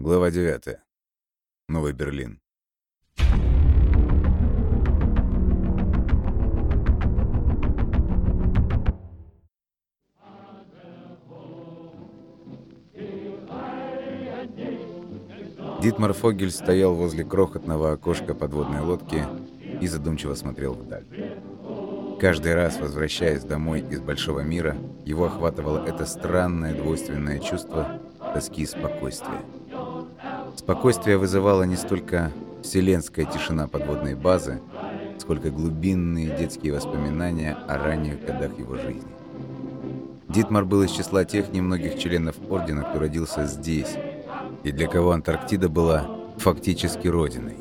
Глава 9. Новый Берлин. Дитмар Фогель стоял возле крохотного окошка подводной лодки и задумчиво смотрел вдаль. Каждый раз, возвращаясь домой из большого мира, его охватывало это странное двойственное чувство тоски и спокойствия. Спокойствие вызывало не столько вселенская тишина подводной базы, сколько глубинные детские воспоминания о ранних годах его жизни. Дитмар был из числа тех немногих членов Ордена, кто родился здесь, и для кого Антарктида была фактически родиной.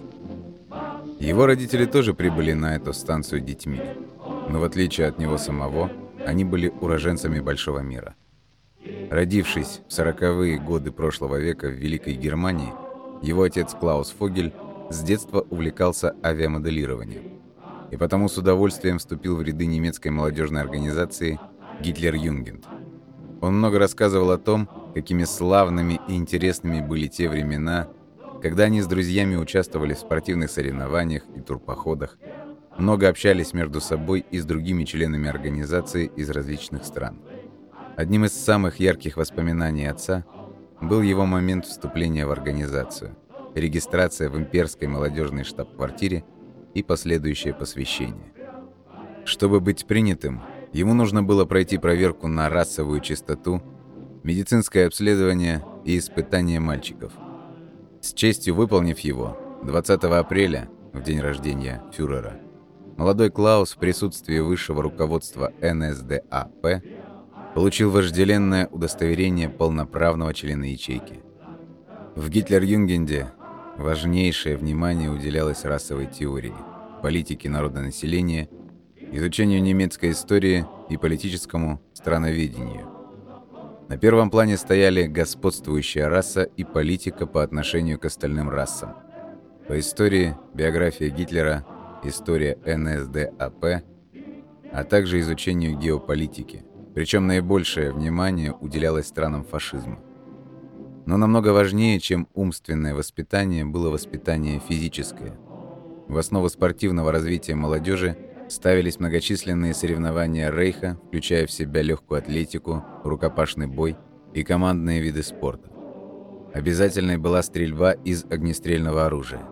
Его родители тоже прибыли на эту станцию детьми, но в отличие от него самого, они были уроженцами большого мира. Родившись в сороковые годы прошлого века в Великой Германии, его отец Клаус Фогель с детства увлекался авиамоделированием и потому с удовольствием вступил в ряды немецкой молодежной организации «Гитлер-Юнгенд». Он много рассказывал о том, какими славными и интересными были те времена, когда они с друзьями участвовали в спортивных соревнованиях и турпоходах, много общались между собой и с другими членами организации из различных стран. Одним из самых ярких воспоминаний отца был его момент вступления в организацию, регистрация в имперской молодежной штаб-квартире и последующее посвящение. Чтобы быть принятым, ему нужно было пройти проверку на расовую чистоту, медицинское обследование и испытание мальчиков. С честью выполнив его, 20 апреля, в день рождения фюрера, молодой Клаус в присутствии высшего руководства НСДАП получил вожделенное удостоверение полноправного члена ячейки. В Гитлер-Юнгенде важнейшее внимание уделялось расовой теории, политике народонаселения, изучению немецкой истории и политическому страноведению. На первом плане стояли господствующая раса и политика по отношению к остальным расам. По истории, биография Гитлера, история НСДАП, а также изучению геополитики, причем наибольшее внимание уделялось странам фашизма. Но намного важнее, чем умственное воспитание, было воспитание физическое. В основу спортивного развития молодежи ставились многочисленные соревнования Рейха, включая в себя легкую атлетику, рукопашный бой и командные виды спорта. Обязательной была стрельба из огнестрельного оружия.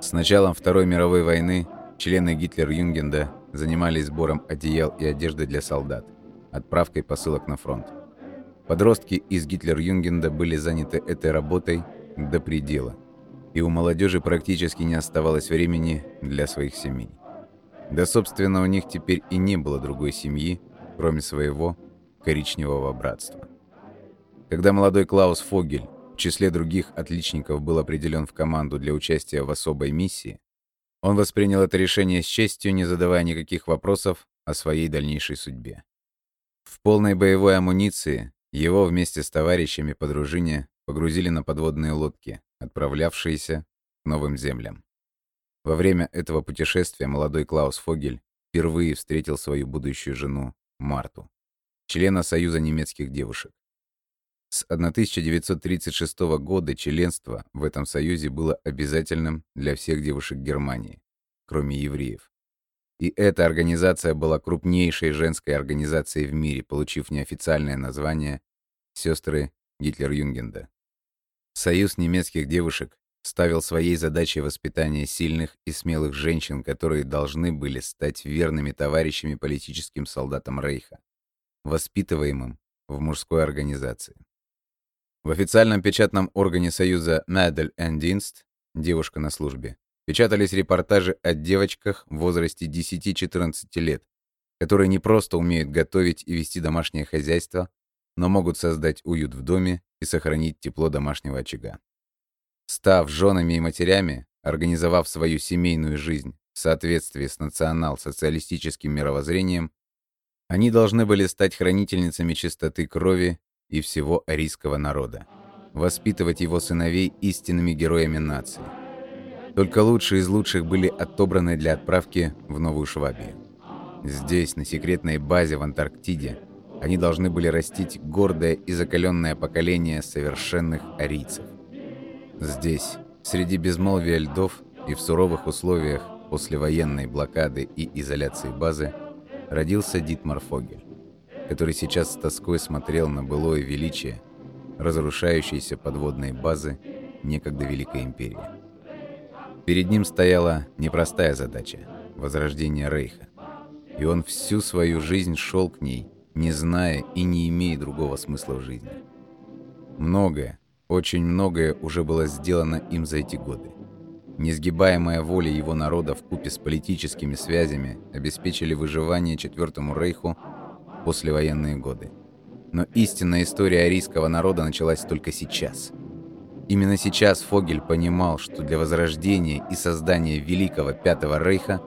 С началом Второй мировой войны члены Гитлер-Юнгенда занимались сбором одеял и одежды для солдат отправкой посылок на фронт. Подростки из Гитлер-Юнгенда были заняты этой работой до предела, и у молодежи практически не оставалось времени для своих семей. Да, собственно, у них теперь и не было другой семьи, кроме своего коричневого братства. Когда молодой Клаус Фогель в числе других отличников был определен в команду для участия в особой миссии, он воспринял это решение с честью, не задавая никаких вопросов о своей дальнейшей судьбе. В полной боевой амуниции его вместе с товарищами по дружине погрузили на подводные лодки, отправлявшиеся к новым землям. Во время этого путешествия молодой Клаус Фогель впервые встретил свою будущую жену Марту, члена Союза немецких девушек. С 1936 года членство в этом союзе было обязательным для всех девушек Германии, кроме евреев. И эта организация была крупнейшей женской организацией в мире, получив неофициальное название «Сестры Гитлер-Юнгенда». Союз немецких девушек ставил своей задачей воспитание сильных и смелых женщин, которые должны были стать верными товарищами политическим солдатам Рейха, воспитываемым в мужской организации. В официальном печатном органе Союза and Dienst «Девушка на службе» печатались репортажи о девочках в возрасте 10-14 лет, которые не просто умеют готовить и вести домашнее хозяйство, но могут создать уют в доме и сохранить тепло домашнего очага. Став женами и матерями, организовав свою семейную жизнь в соответствии с национал-социалистическим мировоззрением, они должны были стать хранительницами чистоты крови и всего арийского народа, воспитывать его сыновей истинными героями нации – только лучшие из лучших были отобраны для отправки в Новую Швабию. Здесь, на секретной базе в Антарктиде, они должны были растить гордое и закаленное поколение совершенных арийцев. Здесь, среди безмолвия льдов и в суровых условиях послевоенной блокады и изоляции базы, родился Дитмар Фогель, который сейчас с тоской смотрел на былое величие разрушающейся подводной базы некогда Великой Империи. Перед ним стояла непростая задача – возрождение Рейха. И он всю свою жизнь шел к ней, не зная и не имея другого смысла в жизни. Многое, очень многое уже было сделано им за эти годы. Несгибаемая воля его народа в купе с политическими связями обеспечили выживание Четвертому Рейху послевоенные годы. Но истинная история арийского народа началась только сейчас. Именно сейчас Фогель понимал, что для возрождения и создания Великого Пятого Рейха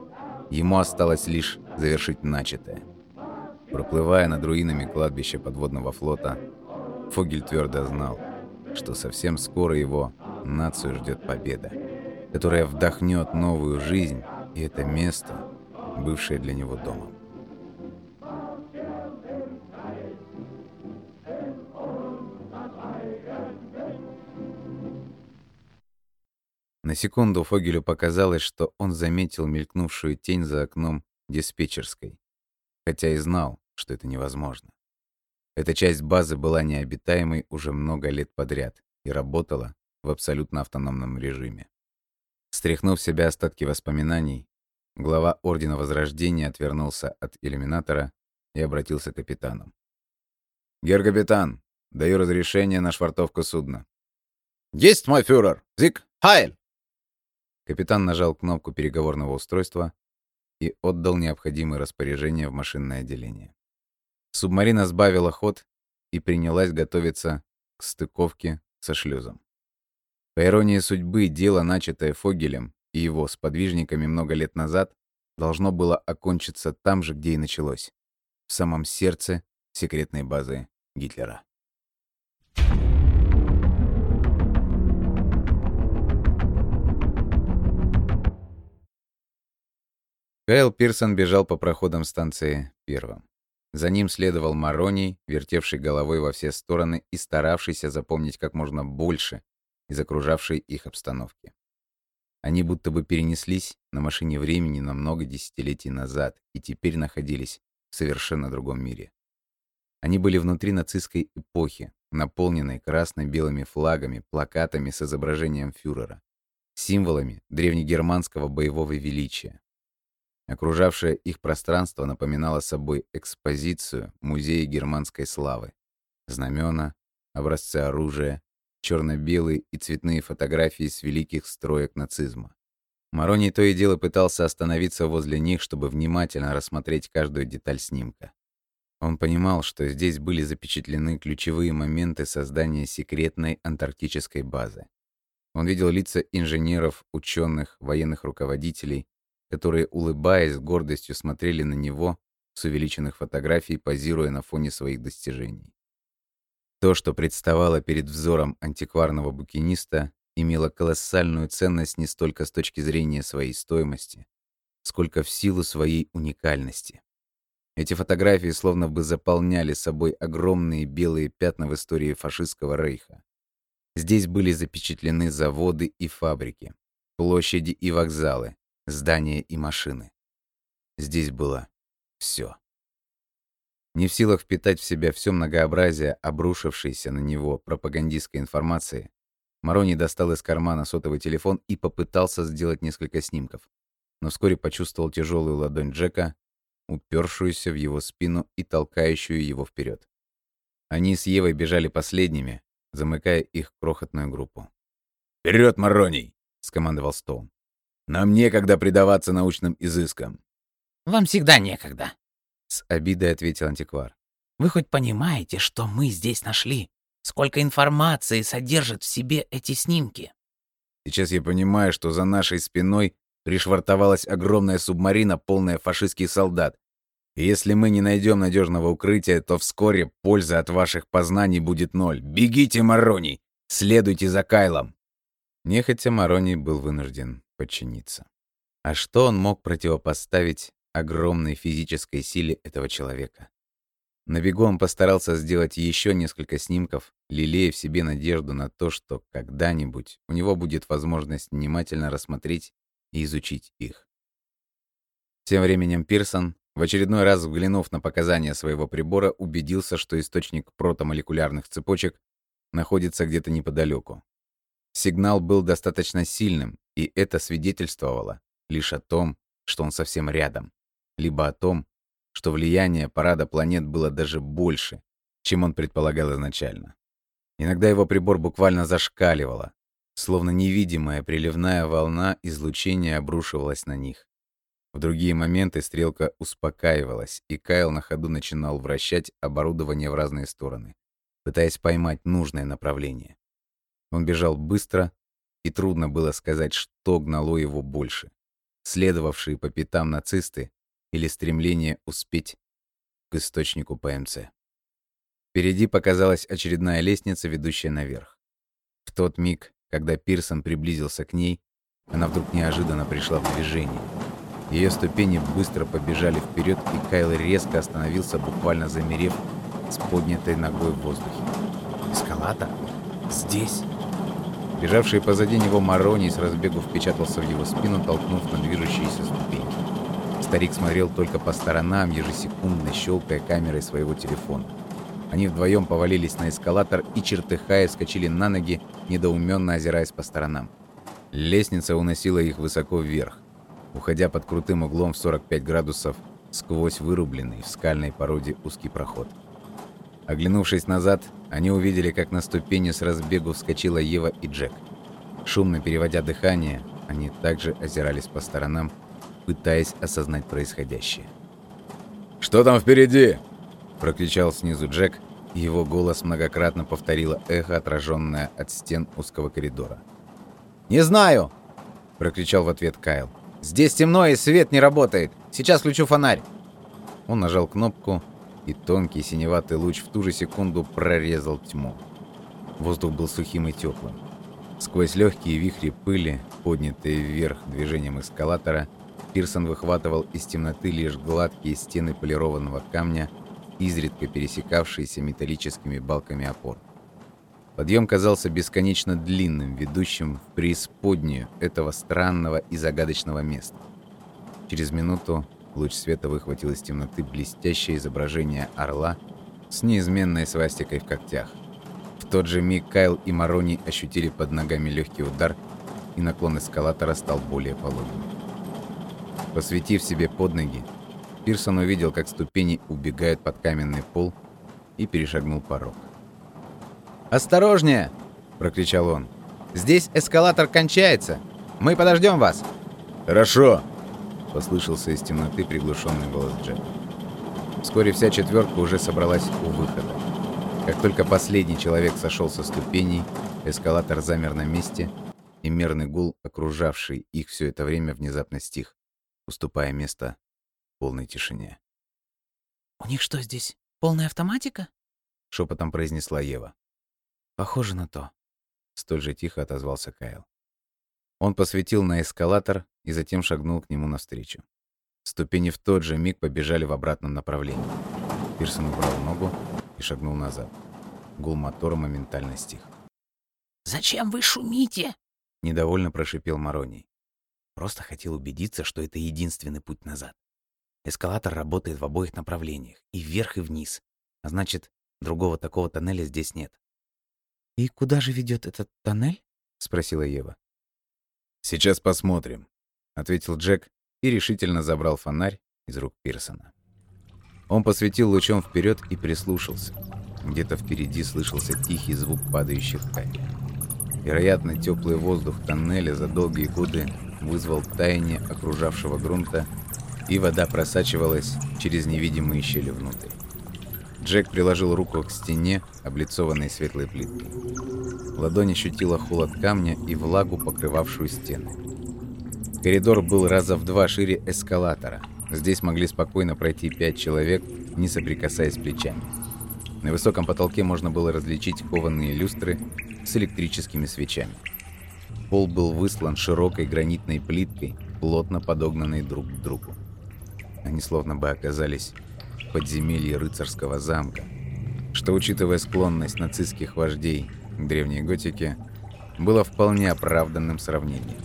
ему осталось лишь завершить начатое. Проплывая над руинами кладбища подводного флота, Фогель твердо знал, что совсем скоро его нацию ждет победа которая вдохнет новую жизнь, и это место, бывшее для него домом. На секунду Фогелю показалось, что он заметил мелькнувшую тень за окном диспетчерской, хотя и знал, что это невозможно. Эта часть базы была необитаемой уже много лет подряд и работала в абсолютно автономном режиме. Стряхнув в себя остатки воспоминаний, глава Ордена Возрождения отвернулся от иллюминатора и обратился к капитану. «Гер-капитан, даю разрешение на швартовку судна». «Есть, мой фюрер! Зик, хайль!» Капитан нажал кнопку переговорного устройства и отдал необходимые распоряжения в машинное отделение. Субмарина сбавила ход и принялась готовиться к стыковке со шлюзом. По иронии судьбы, дело, начатое Фогелем и его сподвижниками много лет назад, должно было окончиться там же, где и началось. В самом сердце секретной базы Гитлера. Кайл Пирсон бежал по проходам станции первым. За ним следовал Мароний, вертевший головой во все стороны и старавшийся запомнить как можно больше из окружавшей их обстановки. Они будто бы перенеслись на машине времени на много десятилетий назад и теперь находились в совершенно другом мире. Они были внутри нацистской эпохи, наполненной красно-белыми флагами, плакатами с изображением фюрера, символами древнегерманского боевого величия. Окружавшее их пространство напоминало собой экспозицию музея германской славы. Знамена, образцы оружия, черно-белые и цветные фотографии с великих строек нацизма. Мароний то и дело пытался остановиться возле них, чтобы внимательно рассмотреть каждую деталь снимка. Он понимал, что здесь были запечатлены ключевые моменты создания секретной антарктической базы. Он видел лица инженеров, ученых, военных руководителей, которые, улыбаясь с гордостью, смотрели на него с увеличенных фотографий, позируя на фоне своих достижений. То, что представало перед взором антикварного букиниста, имело колоссальную ценность не столько с точки зрения своей стоимости, сколько в силу своей уникальности. Эти фотографии словно бы заполняли собой огромные белые пятна в истории фашистского рейха. Здесь были запечатлены заводы и фабрики, площади и вокзалы, здания и машины. Здесь было все. Не в силах впитать в себя все многообразие обрушившейся на него пропагандистской информации, Марони достал из кармана сотовый телефон и попытался сделать несколько снимков, но вскоре почувствовал тяжелую ладонь Джека, упершуюся в его спину и толкающую его вперед. Они с Евой бежали последними, замыкая их крохотную группу. «Вперед, Мароний!» — скомандовал Стоун. «Нам некогда предаваться научным изыскам». «Вам всегда некогда», с обидой ответил антиквар. Вы хоть понимаете, что мы здесь нашли? Сколько информации содержат в себе эти снимки? Сейчас я понимаю, что за нашей спиной пришвартовалась огромная субмарина, полная фашистских солдат. И если мы не найдем надежного укрытия, то вскоре польза от ваших познаний будет ноль. Бегите, Мароний! Следуйте за Кайлом!» Нехотя Мароний был вынужден подчиниться. А что он мог противопоставить огромной физической силе этого человека. На бегу он постарался сделать еще несколько снимков, лелея в себе надежду на то, что когда-нибудь у него будет возможность внимательно рассмотреть и изучить их. Тем временем Пирсон, в очередной раз взглянув на показания своего прибора, убедился, что источник протомолекулярных цепочек находится где-то неподалеку. Сигнал был достаточно сильным, и это свидетельствовало лишь о том, что он совсем рядом, либо о том, что влияние парада планет было даже больше, чем он предполагал изначально. Иногда его прибор буквально зашкаливало, словно невидимая приливная волна излучения обрушивалась на них. В другие моменты стрелка успокаивалась, и Кайл на ходу начинал вращать оборудование в разные стороны, пытаясь поймать нужное направление. Он бежал быстро, и трудно было сказать, что гнало его больше. Следовавшие по пятам нацисты или стремление успеть к источнику ПМЦ. Впереди показалась очередная лестница, ведущая наверх. В тот миг, когда Пирсон приблизился к ней, она вдруг неожиданно пришла в движение. Ее ступени быстро побежали вперед, и Кайл резко остановился, буквально замерев с поднятой ногой в воздухе. «Эскалатор? Здесь?» Бежавший позади него Марони с разбегу впечатался в его спину, толкнув на движущиеся ступеньки. Старик смотрел только по сторонам, ежесекундно щелкая камерой своего телефона. Они вдвоем повалились на эскалатор и, чертыхая, скочили на ноги, недоуменно озираясь по сторонам. Лестница уносила их высоко вверх, уходя под крутым углом в 45 градусов сквозь вырубленный в скальной породе узкий проход. Оглянувшись назад, они увидели, как на ступени с разбегу вскочила Ева и Джек. Шумно переводя дыхание, они также озирались по сторонам, пытаясь осознать происходящее. «Что там впереди?» – прокричал снизу Джек, и его голос многократно повторило эхо, отраженное от стен узкого коридора. «Не знаю!» – прокричал в ответ Кайл. «Здесь темно и свет не работает. Сейчас включу фонарь». Он нажал кнопку, и тонкий синеватый луч в ту же секунду прорезал тьму. Воздух был сухим и теплым. Сквозь легкие вихри пыли, поднятые вверх движением эскалатора, Пирсон выхватывал из темноты лишь гладкие стены полированного камня, изредка пересекавшиеся металлическими балками опор. Подъем казался бесконечно длинным, ведущим в преисподнюю этого странного и загадочного места. Через минуту луч света выхватил из темноты блестящее изображение орла с неизменной свастикой в когтях. В тот же миг Кайл и Марони ощутили под ногами легкий удар, и наклон эскалатора стал более пологим. Посветив себе под ноги, Пирсон увидел, как ступени убегают под каменный пол и перешагнул порог. «Осторожнее!» – прокричал он. «Здесь эскалатор кончается! Мы подождем вас!» «Хорошо!» – послышался из темноты приглушенный голос Джека. Вскоре вся четверка уже собралась у выхода. Как только последний человек сошел со ступеней, эскалатор замер на месте, и мерный гул, окружавший их все это время, внезапно стих уступая место полной тишине. «У них что здесь, полная автоматика?» — шепотом произнесла Ева. «Похоже на то», — столь же тихо отозвался Кайл. Он посветил на эскалатор и затем шагнул к нему навстречу. Ступени в тот же миг побежали в обратном направлении. Пирсон убрал ногу и шагнул назад. Гул мотора моментально стих. «Зачем вы шумите?» — недовольно прошипел Мароний. Просто хотел убедиться, что это единственный путь назад. Эскалатор работает в обоих направлениях, и вверх, и вниз. А значит, другого такого тоннеля здесь нет. «И куда же ведет этот тоннель?» — спросила Ева. «Сейчас посмотрим», — ответил Джек и решительно забрал фонарь из рук Пирсона. Он посветил лучом вперед и прислушался. Где-то впереди слышался тихий звук падающих капель. Вероятно, теплый воздух тоннеля за долгие годы вызвал таяние окружавшего грунта, и вода просачивалась через невидимые щели внутрь. Джек приложил руку к стене, облицованной светлой плиткой. Ладонь ощутила холод камня и влагу, покрывавшую стены. Коридор был раза в два шире эскалатора. Здесь могли спокойно пройти пять человек, не соприкасаясь плечами. На высоком потолке можно было различить кованые люстры с электрическими свечами. Пол был выслан широкой гранитной плиткой, плотно подогнанной друг к другу. Они словно бы оказались подземелье рыцарского замка, что, учитывая склонность нацистских вождей к древней готике, было вполне оправданным сравнением.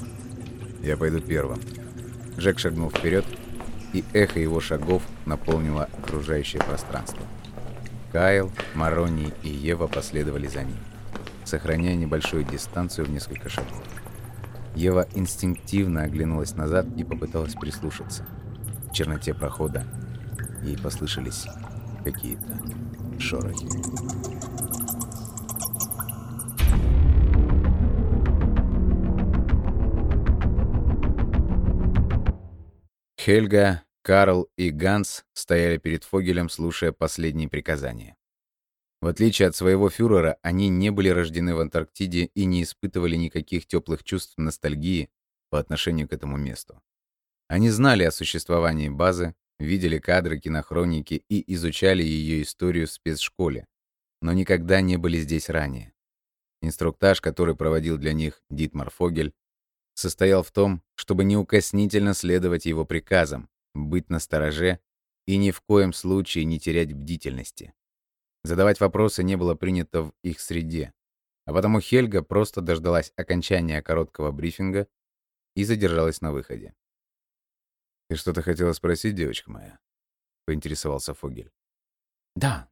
«Я пойду первым». Джек шагнул вперед, и эхо его шагов наполнило окружающее пространство. Кайл, Марони и Ева последовали за ним, сохраняя небольшую дистанцию в несколько шагов. Ева инстинктивно оглянулась назад и попыталась прислушаться. В черноте прохода ей послышались какие-то шорохи. Хельга, Карл и Ганс стояли перед Фогелем, слушая последние приказания. В отличие от своего фюрера, они не были рождены в Антарктиде и не испытывали никаких теплых чувств ностальгии по отношению к этому месту. Они знали о существовании базы, видели кадры кинохроники и изучали ее историю в спецшколе, но никогда не были здесь ранее. Инструктаж, который проводил для них Дитмар Фогель, состоял в том, чтобы неукоснительно следовать его приказам, быть настороже и ни в коем случае не терять бдительности. Задавать вопросы не было принято в их среде, а потому Хельга просто дождалась окончания короткого брифинга и задержалась на выходе. «Ты что-то хотела спросить, девочка моя?» — поинтересовался Фогель. «Да».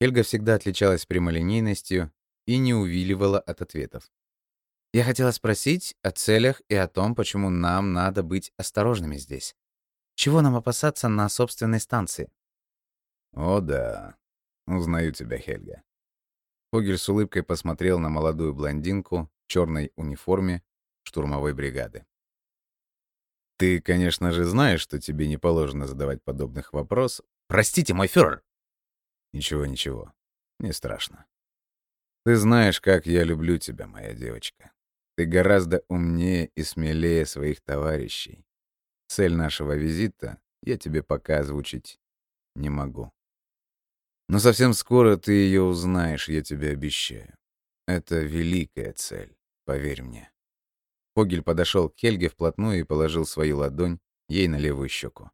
Хельга всегда отличалась прямолинейностью и не увиливала от ответов. «Я хотела спросить о целях и о том, почему нам надо быть осторожными здесь. Чего нам опасаться на собственной станции?» «О да, узнаю тебя, Хельга». Фогель с улыбкой посмотрел на молодую блондинку в черной униформе штурмовой бригады. Ты, конечно же, знаешь, что тебе не положено задавать подобных вопросов. Простите, мой фюрер. Ничего, ничего. Не страшно. Ты знаешь, как я люблю тебя, моя девочка. Ты гораздо умнее и смелее своих товарищей. Цель нашего визита я тебе пока озвучить не могу. Но совсем скоро ты ее узнаешь, я тебе обещаю. Это великая цель, поверь мне. Фогель подошел к Хельге вплотную и положил свою ладонь ей на левую щеку.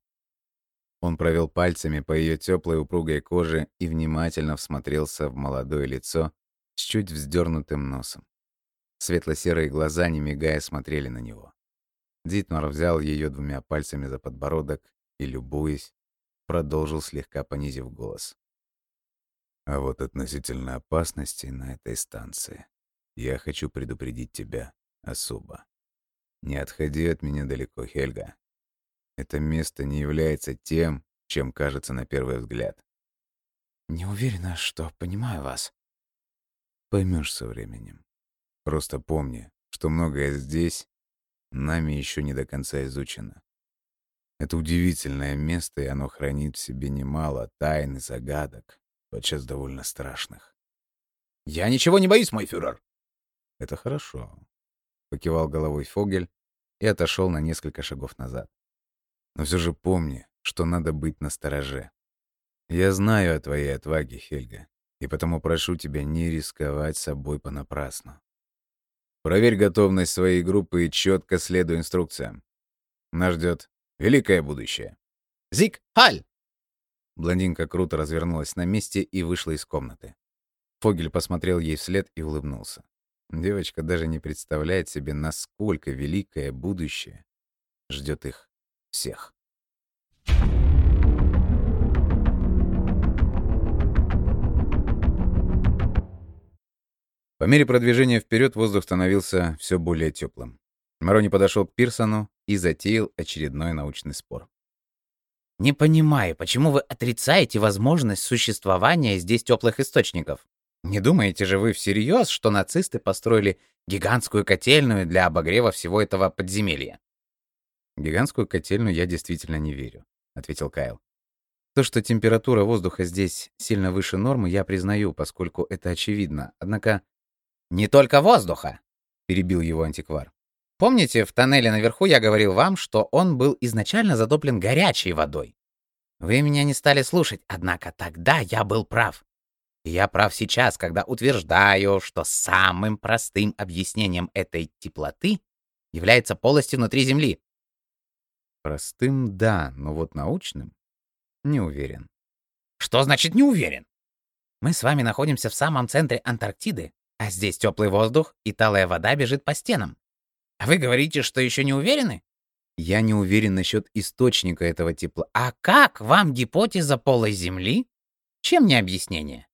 Он провел пальцами по ее теплой упругой коже и внимательно всмотрелся в молодое лицо с чуть вздернутым носом. Светло-серые глаза, не мигая, смотрели на него. Дитмар взял ее двумя пальцами за подбородок и, любуясь, продолжил слегка понизив голос. А вот относительно опасности на этой станции я хочу предупредить тебя особо. Не отходи от меня далеко, Хельга. Это место не является тем, чем кажется на первый взгляд. Не уверена, что понимаю вас. Поймешь со временем. Просто помни, что многое здесь нами еще не до конца изучено. Это удивительное место, и оно хранит в себе немало тайн и загадок, подчас довольно страшных. «Я ничего не боюсь, мой фюрер!» «Это хорошо покивал головой Фогель и отошел на несколько шагов назад. Но все же помни, что надо быть настороже. Я знаю о твоей отваге, Хельга, и потому прошу тебя не рисковать собой понапрасну. Проверь готовность своей группы и четко следуй инструкциям. Нас ждет великое будущее. Зик, Халь! Блондинка круто развернулась на месте и вышла из комнаты. Фогель посмотрел ей вслед и улыбнулся. Девочка даже не представляет себе, насколько великое будущее ждет их всех. По мере продвижения вперед воздух становился все более теплым. Марони подошел к Пирсону и затеял очередной научный спор. «Не понимаю, почему вы отрицаете возможность существования здесь теплых источников?» Не думаете же вы всерьез, что нацисты построили гигантскую котельную для обогрева всего этого подземелья? Гигантскую котельную я действительно не верю, ответил Кайл. То, что температура воздуха здесь сильно выше нормы, я признаю, поскольку это очевидно. Однако не только воздуха, перебил его антиквар. Помните, в тоннеле наверху я говорил вам, что он был изначально затоплен горячей водой? Вы меня не стали слушать, однако тогда я был прав. Я прав сейчас, когда утверждаю, что самым простым объяснением этой теплоты является полость внутри Земли. Простым — да, но вот научным? Не уверен. Что значит не уверен? Мы с вами находимся в самом центре Антарктиды, а здесь теплый воздух и талая вода бежит по стенам. А вы говорите, что еще не уверены? Я не уверен насчет источника этого тепла. А как вам гипотеза полой Земли? Чем не объяснение?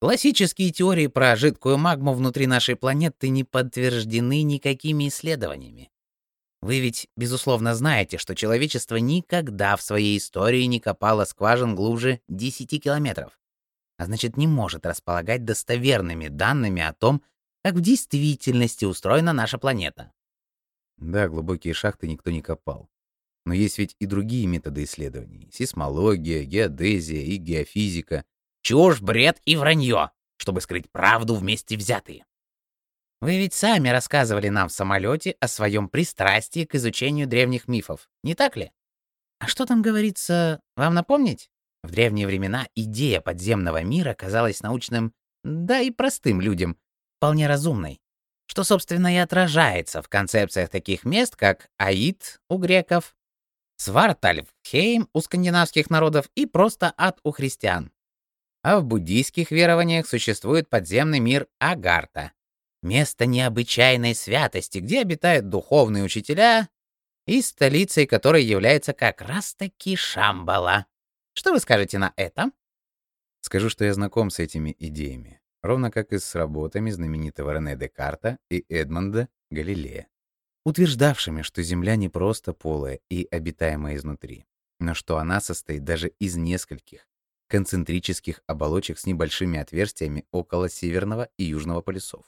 Классические теории про жидкую магму внутри нашей планеты не подтверждены никакими исследованиями. Вы ведь, безусловно, знаете, что человечество никогда в своей истории не копало скважин глубже 10 километров, а значит, не может располагать достоверными данными о том, как в действительности устроена наша планета. Да, глубокие шахты никто не копал. Но есть ведь и другие методы исследований. Сейсмология, геодезия и геофизика. Чушь, бред и вранье, чтобы скрыть правду вместе взятые. Вы ведь сами рассказывали нам в самолете о своем пристрастии к изучению древних мифов, не так ли? А что там говорится, вам напомнить? В древние времена идея подземного мира казалась научным, да и простым людям, вполне разумной что, собственно, и отражается в концепциях таких мест, как Аид у греков, Свартальфхейм у скандинавских народов и просто ад у христиан. А в буддийских верованиях существует подземный мир Агарта, место необычайной святости, где обитают духовные учителя, и столицей которой является как раз-таки Шамбала. Что вы скажете на это? Скажу, что я знаком с этими идеями ровно как и с работами знаменитого Рене Декарта и Эдмонда Галилея, утверждавшими, что Земля не просто полая и обитаемая изнутри, но что она состоит даже из нескольких концентрических оболочек с небольшими отверстиями около северного и южного полюсов.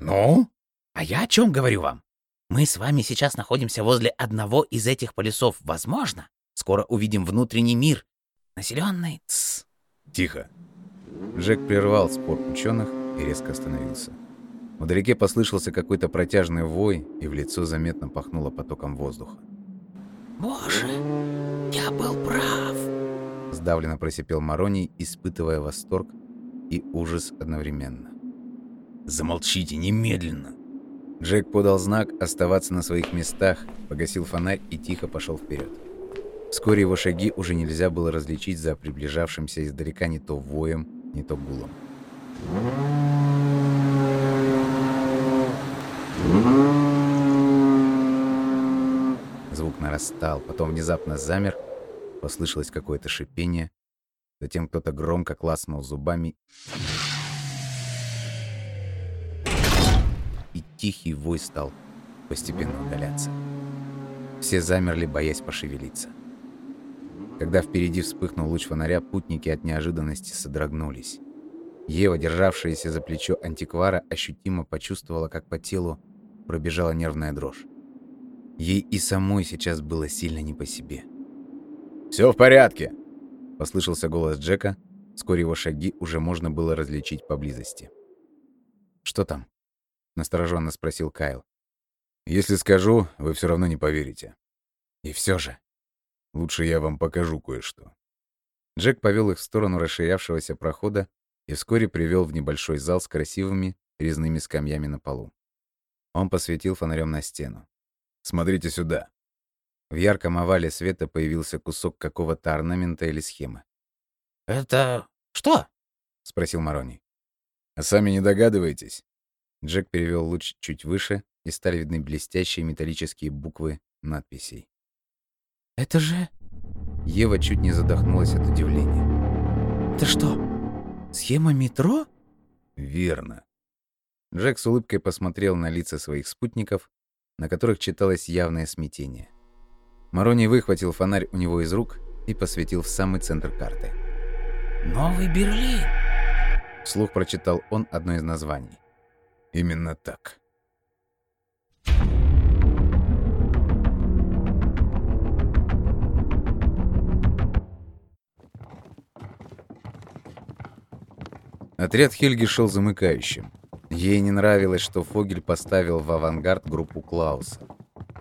«Ну? А я о чем говорю вам? Мы с вами сейчас находимся возле одного из этих полюсов. Возможно, скоро увидим внутренний мир, населенный... Тс. Тихо. Джек прервал спор ученых и резко остановился. Вдалеке послышался какой-то протяжный вой, и в лицо заметно пахнуло потоком воздуха. «Боже, я был прав!» Сдавленно просипел Мароний, испытывая восторг и ужас одновременно. «Замолчите немедленно!» Джек подал знак оставаться на своих местах, погасил фонарь и тихо пошел вперед. Вскоре его шаги уже нельзя было различить за приближавшимся издалека не то воем, не то гулом. Звук нарастал, потом внезапно замер, послышалось какое-то шипение, затем кто-то громко класснул зубами, и тихий вой стал постепенно удаляться. Все замерли, боясь пошевелиться. Когда впереди вспыхнул луч фонаря, путники от неожиданности содрогнулись. Ева, державшаяся за плечо антиквара, ощутимо почувствовала, как по телу пробежала нервная дрожь. Ей и самой сейчас было сильно не по себе. «Все в порядке!» — послышался голос Джека. Вскоре его шаги уже можно было различить поблизости. «Что там?» — настороженно спросил Кайл. «Если скажу, вы все равно не поверите». «И все же», Лучше я вам покажу кое-что». Джек повел их в сторону расширявшегося прохода и вскоре привел в небольшой зал с красивыми резными скамьями на полу. Он посветил фонарем на стену. «Смотрите сюда». В ярком овале света появился кусок какого-то орнамента или схемы. «Это что?» — спросил Марони. «А сами не догадываетесь?» Джек перевел луч чуть выше, и стали видны блестящие металлические буквы надписей. Это же... Ева чуть не задохнулась от удивления. Это что, схема метро? Верно. Джек с улыбкой посмотрел на лица своих спутников, на которых читалось явное смятение. Марони выхватил фонарь у него из рук и посветил в самый центр карты. «Новый Берлин!» Вслух прочитал он одно из названий. «Именно так». Отряд Хельги шел замыкающим. Ей не нравилось, что Фогель поставил в авангард группу Клауса,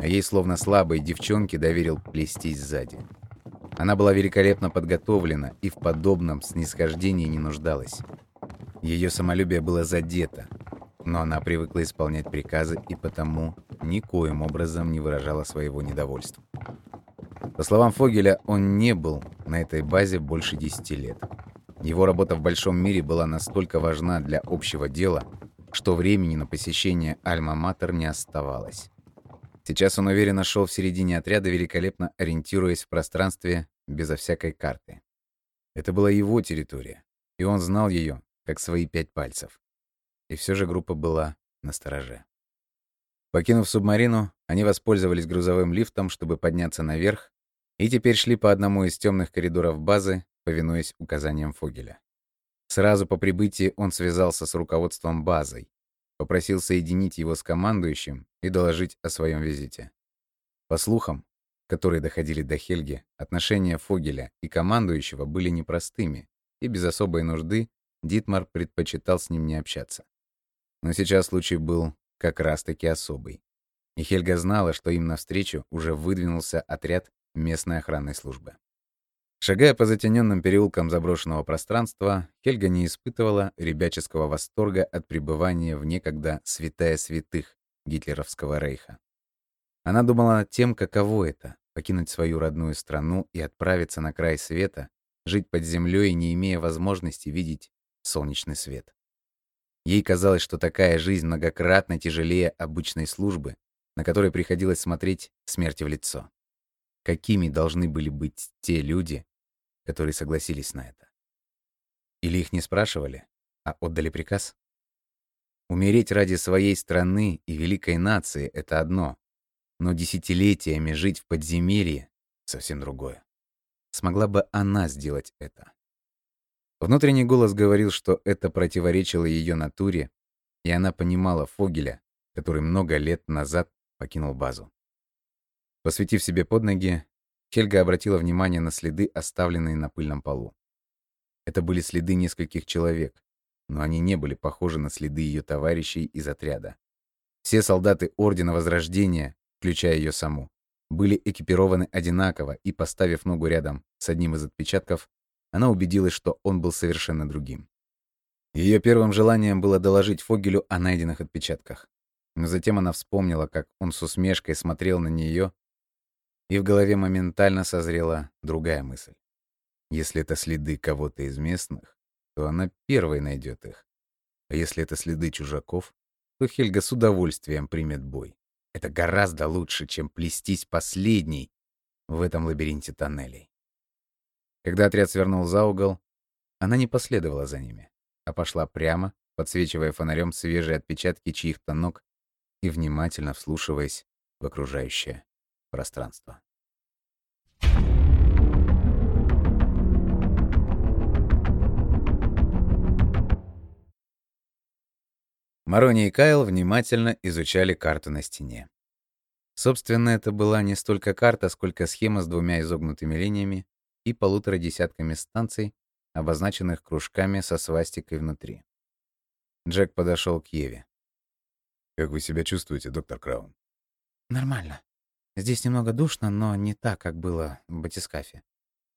а ей, словно слабой девчонке, доверил плестись сзади. Она была великолепно подготовлена и в подобном снисхождении не нуждалась. Ее самолюбие было задето, но она привыкла исполнять приказы и потому никоим образом не выражала своего недовольства. По словам Фогеля, он не был на этой базе больше 10 лет. Его работа в большом мире была настолько важна для общего дела, что времени на посещение Альма-Матер не оставалось. Сейчас он уверенно шел в середине отряда, великолепно ориентируясь в пространстве безо всякой карты. Это была его территория, и он знал ее, как свои пять пальцев. И все же группа была на стороже. Покинув субмарину, они воспользовались грузовым лифтом, чтобы подняться наверх, и теперь шли по одному из темных коридоров базы, повинуясь указаниям Фогеля. Сразу по прибытии он связался с руководством базой, попросил соединить его с командующим и доложить о своем визите. По слухам, которые доходили до Хельги, отношения Фогеля и командующего были непростыми, и без особой нужды Дитмар предпочитал с ним не общаться. Но сейчас случай был как раз-таки особый. И Хельга знала, что им навстречу уже выдвинулся отряд местной охранной службы. Шагая по затененным переулкам заброшенного пространства, Хельга не испытывала ребяческого восторга от пребывания в некогда святая святых гитлеровского рейха. Она думала над тем, каково это — покинуть свою родную страну и отправиться на край света, жить под землей, не имея возможности видеть солнечный свет. Ей казалось, что такая жизнь многократно тяжелее обычной службы, на которой приходилось смотреть смерти в лицо. Какими должны были быть те люди, которые согласились на это? Или их не спрашивали, а отдали приказ? Умереть ради своей страны и великой нации — это одно, но десятилетиями жить в подземелье — совсем другое. Смогла бы она сделать это? Внутренний голос говорил, что это противоречило ее натуре, и она понимала Фогеля, который много лет назад покинул базу. Посветив себе под ноги, Хельга обратила внимание на следы, оставленные на пыльном полу. Это были следы нескольких человек, но они не были похожи на следы ее товарищей из отряда. Все солдаты Ордена Возрождения, включая ее саму, были экипированы одинаково, и, поставив ногу рядом с одним из отпечатков, она убедилась, что он был совершенно другим. Ее первым желанием было доложить Фогелю о найденных отпечатках. Но затем она вспомнила, как он с усмешкой смотрел на нее и в голове моментально созрела другая мысль. Если это следы кого-то из местных, то она первой найдет их. А если это следы чужаков, то Хельга с удовольствием примет бой. Это гораздо лучше, чем плестись последней в этом лабиринте тоннелей. Когда отряд свернул за угол, она не последовала за ними, а пошла прямо, подсвечивая фонарем свежие отпечатки чьих-то ног и внимательно вслушиваясь в окружающее пространства. Марони и Кайл внимательно изучали карту на стене. Собственно, это была не столько карта, сколько схема с двумя изогнутыми линиями и полутора десятками станций, обозначенных кружками со свастикой внутри. Джек подошел к Еве. «Как вы себя чувствуете, доктор Краун?» «Нормально. Здесь немного душно, но не так, как было в батискафе.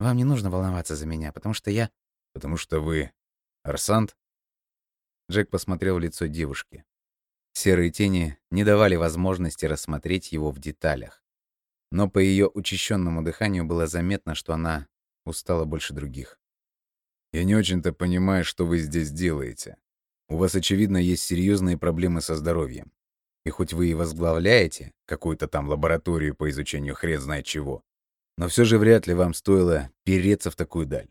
Вам не нужно волноваться за меня, потому что я... Потому что вы... Арсант? Джек посмотрел в лицо девушки. Серые тени не давали возможности рассмотреть его в деталях. Но по ее учащенному дыханию было заметно, что она устала больше других. «Я не очень-то понимаю, что вы здесь делаете. У вас, очевидно, есть серьезные проблемы со здоровьем. И хоть вы и возглавляете какую-то там лабораторию по изучению хрен знает чего, но все же вряд ли вам стоило переться в такую даль.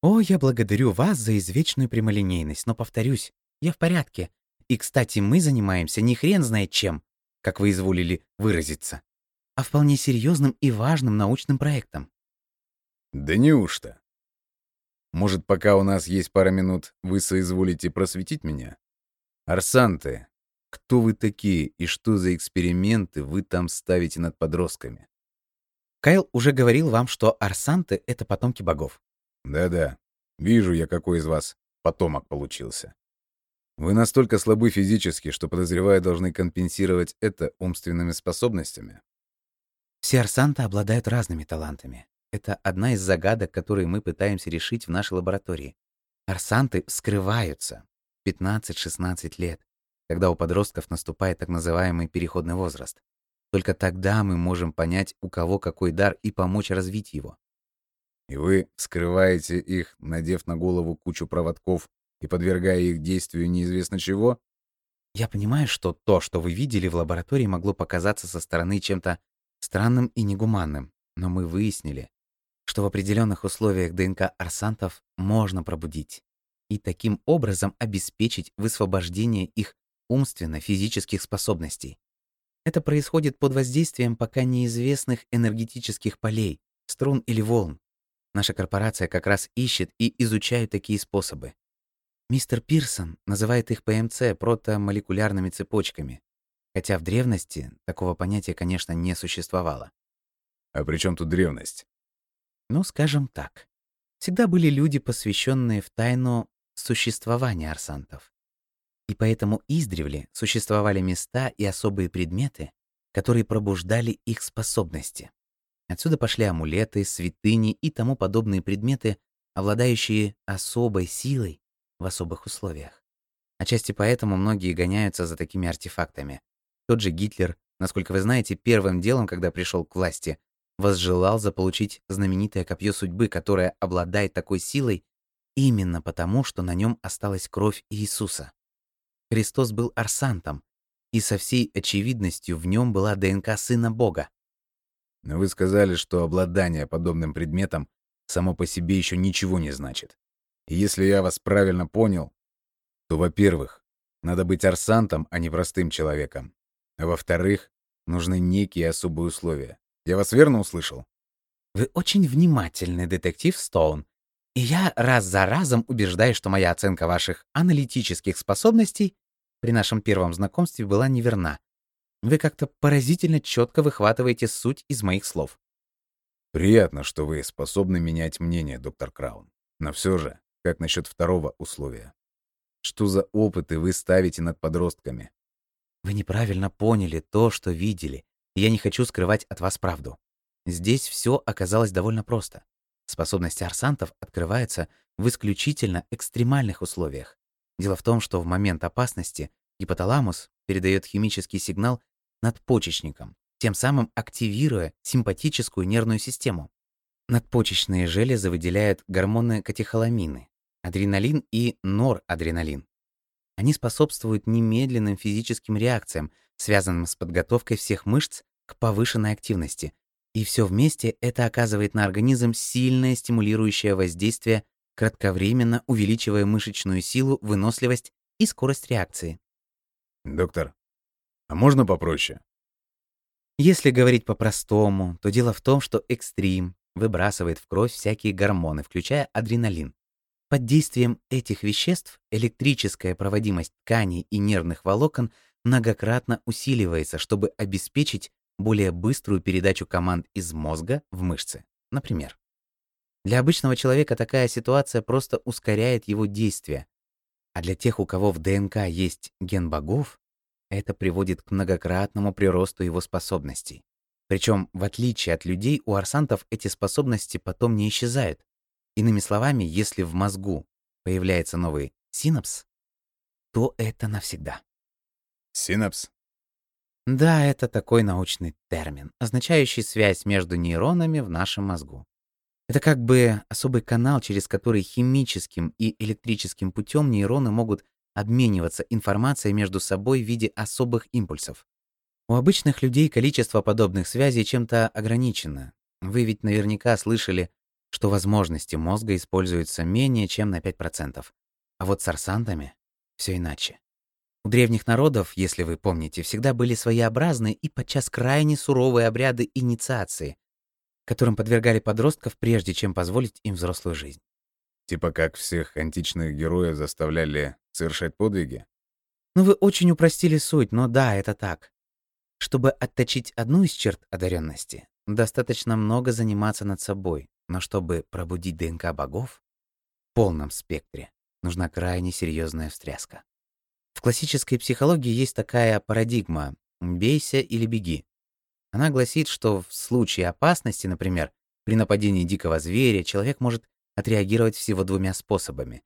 «О, я благодарю вас за извечную прямолинейность, но, повторюсь, я в порядке. И, кстати, мы занимаемся не хрен знает чем, как вы изволили выразиться, а вполне серьезным и важным научным проектом». «Да неужто? Может, пока у нас есть пара минут, вы соизволите просветить меня? Арсанты, кто вы такие и что за эксперименты вы там ставите над подростками? Кайл уже говорил вам, что арсанты — это потомки богов. Да-да, вижу я, какой из вас потомок получился. Вы настолько слабы физически, что, подозреваю, должны компенсировать это умственными способностями. Все арсанты обладают разными талантами. Это одна из загадок, которые мы пытаемся решить в нашей лаборатории. Арсанты скрываются 15-16 лет когда у подростков наступает так называемый переходный возраст. Только тогда мы можем понять, у кого какой дар и помочь развить его. И вы вскрываете их, надев на голову кучу проводков и подвергая их действию неизвестно чего? Я понимаю, что то, что вы видели в лаборатории, могло показаться со стороны чем-то странным и негуманным, но мы выяснили, что в определенных условиях ДНК арсантов можно пробудить и таким образом обеспечить высвобождение их умственно-физических способностей. Это происходит под воздействием пока неизвестных энергетических полей, струн или волн. Наша корпорация как раз ищет и изучает такие способы. Мистер Пирсон называет их ПМЦ протомолекулярными цепочками, хотя в древности такого понятия, конечно, не существовало. А при чем тут древность? Ну, скажем так. Всегда были люди, посвященные в тайну существования арсантов. И поэтому издревле существовали места и особые предметы, которые пробуждали их способности. Отсюда пошли амулеты, святыни и тому подобные предметы, обладающие особой силой в особых условиях. Отчасти поэтому многие гоняются за такими артефактами. Тот же Гитлер, насколько вы знаете, первым делом, когда пришел к власти, возжелал заполучить знаменитое копье судьбы, которое обладает такой силой именно потому, что на нем осталась кровь Иисуса. Христос был арсантом, и со всей очевидностью в нем была ДНК Сына Бога. Но вы сказали, что обладание подобным предметом само по себе еще ничего не значит. И если я вас правильно понял, то, во-первых, надо быть арсантом, а не простым человеком. А во-вторых, нужны некие особые условия. Я вас верно услышал? Вы очень внимательный детектив Стоун, и я раз за разом убеждаюсь, что моя оценка ваших аналитических способностей при нашем первом знакомстве была неверна. Вы как-то поразительно четко выхватываете суть из моих слов. Приятно, что вы способны менять мнение, доктор Краун. Но все же, как насчет второго условия? Что за опыты вы ставите над подростками? Вы неправильно поняли то, что видели, я не хочу скрывать от вас правду. Здесь все оказалось довольно просто. Способности арсантов открываются в исключительно экстремальных условиях. Дело в том, что в момент опасности гипоталамус передает химический сигнал надпочечникам, тем самым активируя симпатическую нервную систему. Надпочечные железы выделяют гормоны катехоламины, адреналин и норадреналин. Они способствуют немедленным физическим реакциям, связанным с подготовкой всех мышц к повышенной активности, и все вместе это оказывает на организм сильное стимулирующее воздействие, кратковременно увеличивая мышечную силу, выносливость и скорость реакции. Доктор, а можно попроще? Если говорить по-простому, то дело в том, что экстрим выбрасывает в кровь всякие гормоны, включая адреналин. Под действием этих веществ электрическая проводимость тканей и нервных волокон многократно усиливается, чтобы обеспечить более быструю передачу команд из мозга в мышцы, например. Для обычного человека такая ситуация просто ускоряет его действия, а для тех, у кого в ДНК есть ген богов, это приводит к многократному приросту его способностей. Причем, в отличие от людей, у арсантов эти способности потом не исчезают. Иными словами, если в мозгу появляется новый синапс, то это навсегда. Синапс? Да, это такой научный термин, означающий связь между нейронами в нашем мозгу. Это как бы особый канал, через который химическим и электрическим путем нейроны могут обмениваться информацией между собой в виде особых импульсов. У обычных людей количество подобных связей чем-то ограничено. Вы ведь наверняка слышали, что возможности мозга используются менее чем на 5%. А вот с арсантами все иначе. У древних народов, если вы помните, всегда были своеобразные и подчас крайне суровые обряды инициации, которым подвергали подростков, прежде чем позволить им взрослую жизнь. Типа как всех античных героев заставляли совершать подвиги? Ну, вы очень упростили суть, но да, это так. Чтобы отточить одну из черт одаренности, достаточно много заниматься над собой, но чтобы пробудить ДНК богов в полном спектре, нужна крайне серьезная встряска. В классической психологии есть такая парадигма «бейся или беги». Она гласит, что в случае опасности, например, при нападении дикого зверя, человек может отреагировать всего двумя способами.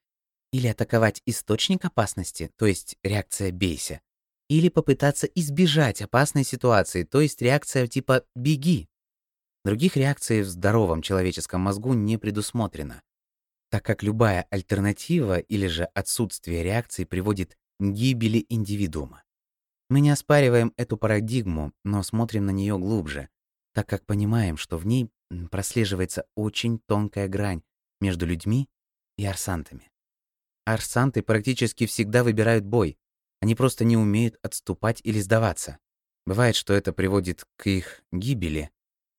Или атаковать источник опасности, то есть реакция «бейся», или попытаться избежать опасной ситуации, то есть реакция типа «беги». Других реакций в здоровом человеческом мозгу не предусмотрено, так как любая альтернатива или же отсутствие реакции приводит гибели индивидуума. Мы не оспариваем эту парадигму, но смотрим на нее глубже, так как понимаем, что в ней прослеживается очень тонкая грань между людьми и арсантами. Арсанты практически всегда выбирают бой. Они просто не умеют отступать или сдаваться. Бывает, что это приводит к их гибели,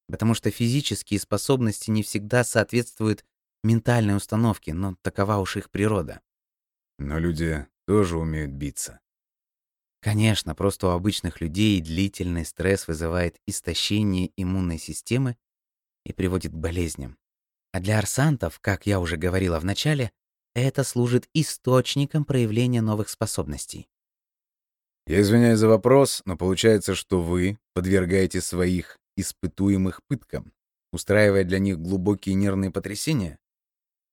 потому что физические способности не всегда соответствуют ментальной установке, но такова уж их природа. Но люди тоже умеют биться. Конечно, просто у обычных людей длительный стресс вызывает истощение иммунной системы и приводит к болезням. А для арсантов, как я уже говорила в начале, это служит источником проявления новых способностей. Я извиняюсь за вопрос, но получается, что вы подвергаете своих испытуемых пыткам, устраивая для них глубокие нервные потрясения?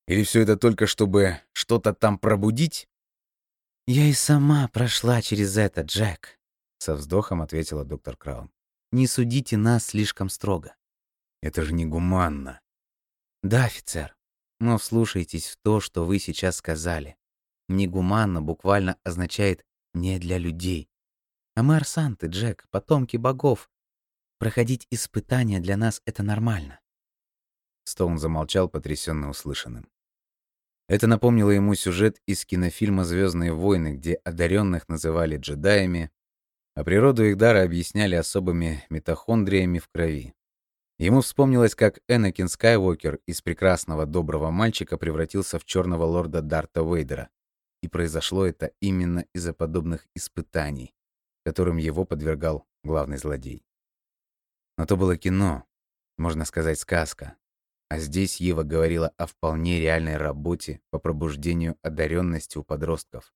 Или все это только чтобы что-то там пробудить? «Я и сама прошла через это, Джек», — со вздохом ответила доктор Краун. «Не судите нас слишком строго». «Это же негуманно». «Да, офицер, но вслушайтесь в то, что вы сейчас сказали. Негуманно буквально означает «не для людей». А мы арсанты, Джек, потомки богов. Проходить испытания для нас — это нормально». Стоун замолчал, потрясенно услышанным. Это напомнило ему сюжет из кинофильма «Звездные войны», где одаренных называли джедаями, а природу их дара объясняли особыми митохондриями в крови. Ему вспомнилось, как Энакин Скайуокер из прекрасного доброго мальчика превратился в черного лорда Дарта Вейдера. И произошло это именно из-за подобных испытаний, которым его подвергал главный злодей. Но то было кино, можно сказать, сказка, а здесь Ева говорила о вполне реальной работе по пробуждению одаренности у подростков.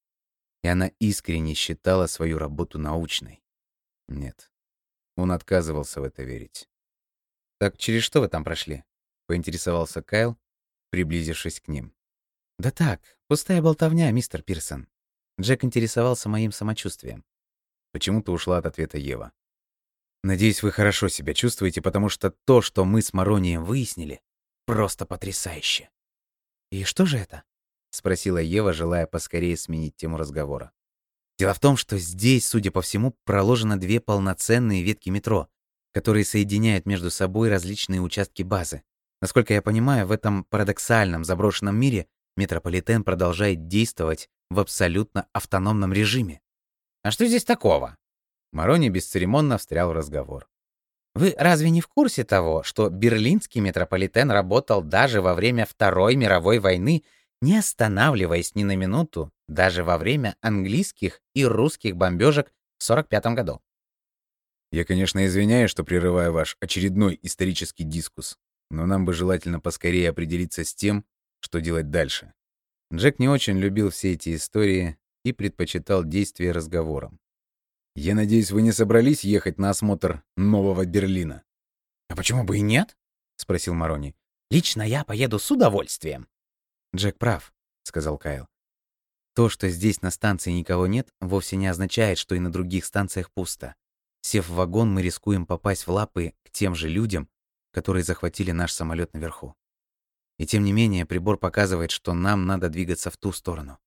И она искренне считала свою работу научной. Нет, он отказывался в это верить. «Так через что вы там прошли?» — поинтересовался Кайл, приблизившись к ним. «Да так, пустая болтовня, мистер Пирсон». Джек интересовался моим самочувствием. Почему-то ушла от ответа Ева. «Надеюсь, вы хорошо себя чувствуете, потому что то, что мы с Маронием выяснили, Просто потрясающе. «И что же это?» — спросила Ева, желая поскорее сменить тему разговора. Дело в том, что здесь, судя по всему, проложено две полноценные ветки метро, которые соединяют между собой различные участки базы. Насколько я понимаю, в этом парадоксальном заброшенном мире метрополитен продолжает действовать в абсолютно автономном режиме. А что здесь такого? Марони бесцеремонно встрял в разговор. Вы разве не в курсе того, что берлинский метрополитен работал даже во время Второй мировой войны, не останавливаясь ни на минуту, даже во время английских и русских бомбежек в 45 году? Я, конечно, извиняюсь, что прерываю ваш очередной исторический дискус, но нам бы желательно поскорее определиться с тем, что делать дальше. Джек не очень любил все эти истории и предпочитал действия разговором. Я надеюсь, вы не собрались ехать на осмотр Нового Берлина? А почему бы и нет? спросил Марони. Лично я поеду с удовольствием. Джек прав, сказал Кайл. То, что здесь на станции никого нет, вовсе не означает, что и на других станциях пусто. Сев в вагон, мы рискуем попасть в лапы к тем же людям, которые захватили наш самолет наверху. И тем не менее, прибор показывает, что нам надо двигаться в ту сторону.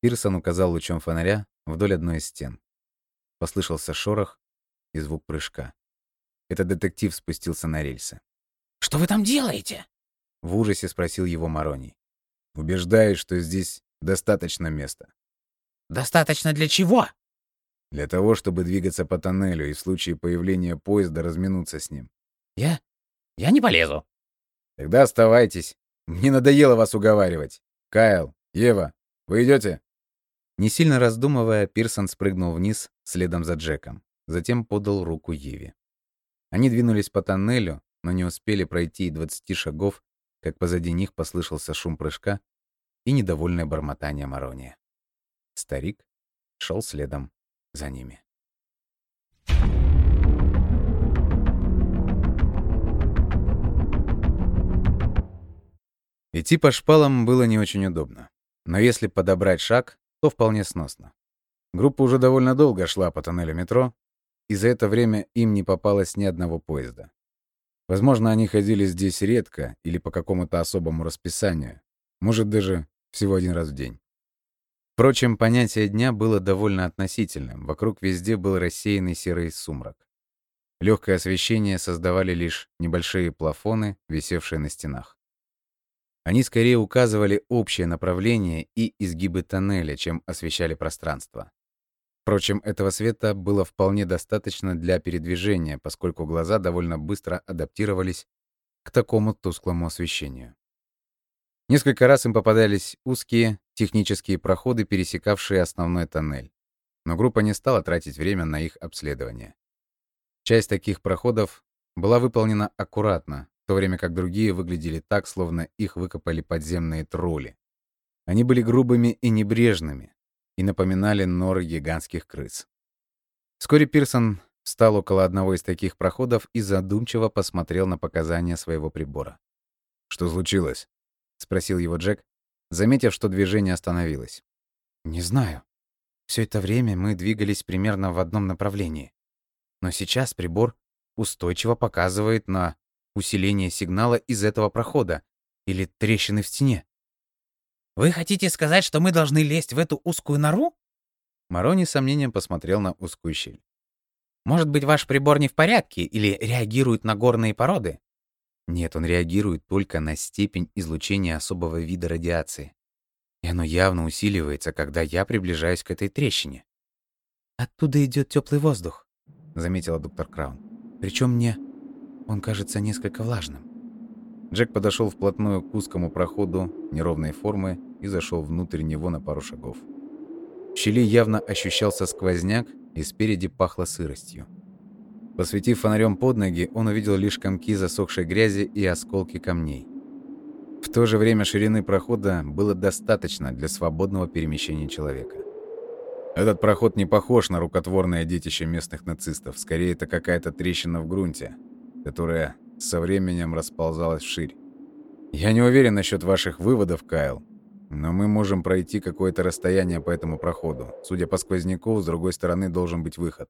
Пирсон указал лучом фонаря вдоль одной из стен. Послышался шорох и звук прыжка. Этот детектив спустился на рельсы. «Что вы там делаете?» В ужасе спросил его Мароний. «Убеждаюсь, что здесь достаточно места». «Достаточно для чего?» «Для того, чтобы двигаться по тоннелю и в случае появления поезда разминуться с ним». «Я... я не полезу». «Тогда оставайтесь. Мне надоело вас уговаривать. Кайл, Ева, вы идете? Не сильно раздумывая, Пирсон спрыгнул вниз следом за Джеком. Затем подал руку Еве. Они двинулись по тоннелю, но не успели пройти и двадцати шагов, как позади них послышался шум прыжка и недовольное бормотание Марония. Старик шел следом за ними. Идти по шпалам было не очень удобно. Но если подобрать шаг, то вполне сносно. Группа уже довольно долго шла по тоннелю метро, и за это время им не попалось ни одного поезда. Возможно, они ходили здесь редко или по какому-то особому расписанию. Может, даже всего один раз в день. Впрочем, понятие дня было довольно относительным. Вокруг везде был рассеянный серый сумрак. Легкое освещение создавали лишь небольшие плафоны, висевшие на стенах. Они скорее указывали общее направление и изгибы тоннеля, чем освещали пространство. Впрочем, этого света было вполне достаточно для передвижения, поскольку глаза довольно быстро адаптировались к такому тусклому освещению. Несколько раз им попадались узкие технические проходы, пересекавшие основной тоннель, но группа не стала тратить время на их обследование. Часть таких проходов была выполнена аккуратно, в то время как другие выглядели так, словно их выкопали подземные тролли. Они были грубыми и небрежными, и напоминали норы гигантских крыс. Вскоре Пирсон встал около одного из таких проходов и задумчиво посмотрел на показания своего прибора. «Что случилось?» — спросил его Джек, заметив, что движение остановилось. «Не знаю. Все это время мы двигались примерно в одном направлении. Но сейчас прибор устойчиво показывает на усиление сигнала из этого прохода или трещины в стене. «Вы хотите сказать, что мы должны лезть в эту узкую нору?» Марони с сомнением посмотрел на узкую щель. «Может быть, ваш прибор не в порядке или реагирует на горные породы?» Нет, он реагирует только на степень излучения особого вида радиации. И оно явно усиливается, когда я приближаюсь к этой трещине. «Оттуда идет теплый воздух», — заметила доктор Краун. «Причем мне он кажется несколько влажным». Джек подошел вплотную к узкому проходу неровной формы и зашел внутрь него на пару шагов. В щели явно ощущался сквозняк, и спереди пахло сыростью. Посветив фонарем под ноги, он увидел лишь комки засохшей грязи и осколки камней. В то же время ширины прохода было достаточно для свободного перемещения человека. Этот проход не похож на рукотворное детище местных нацистов, скорее это какая-то трещина в грунте, которая со временем расползалась вширь. Я не уверен насчет ваших выводов, Кайл, но мы можем пройти какое-то расстояние по этому проходу. Судя по сквозняку, с другой стороны должен быть выход.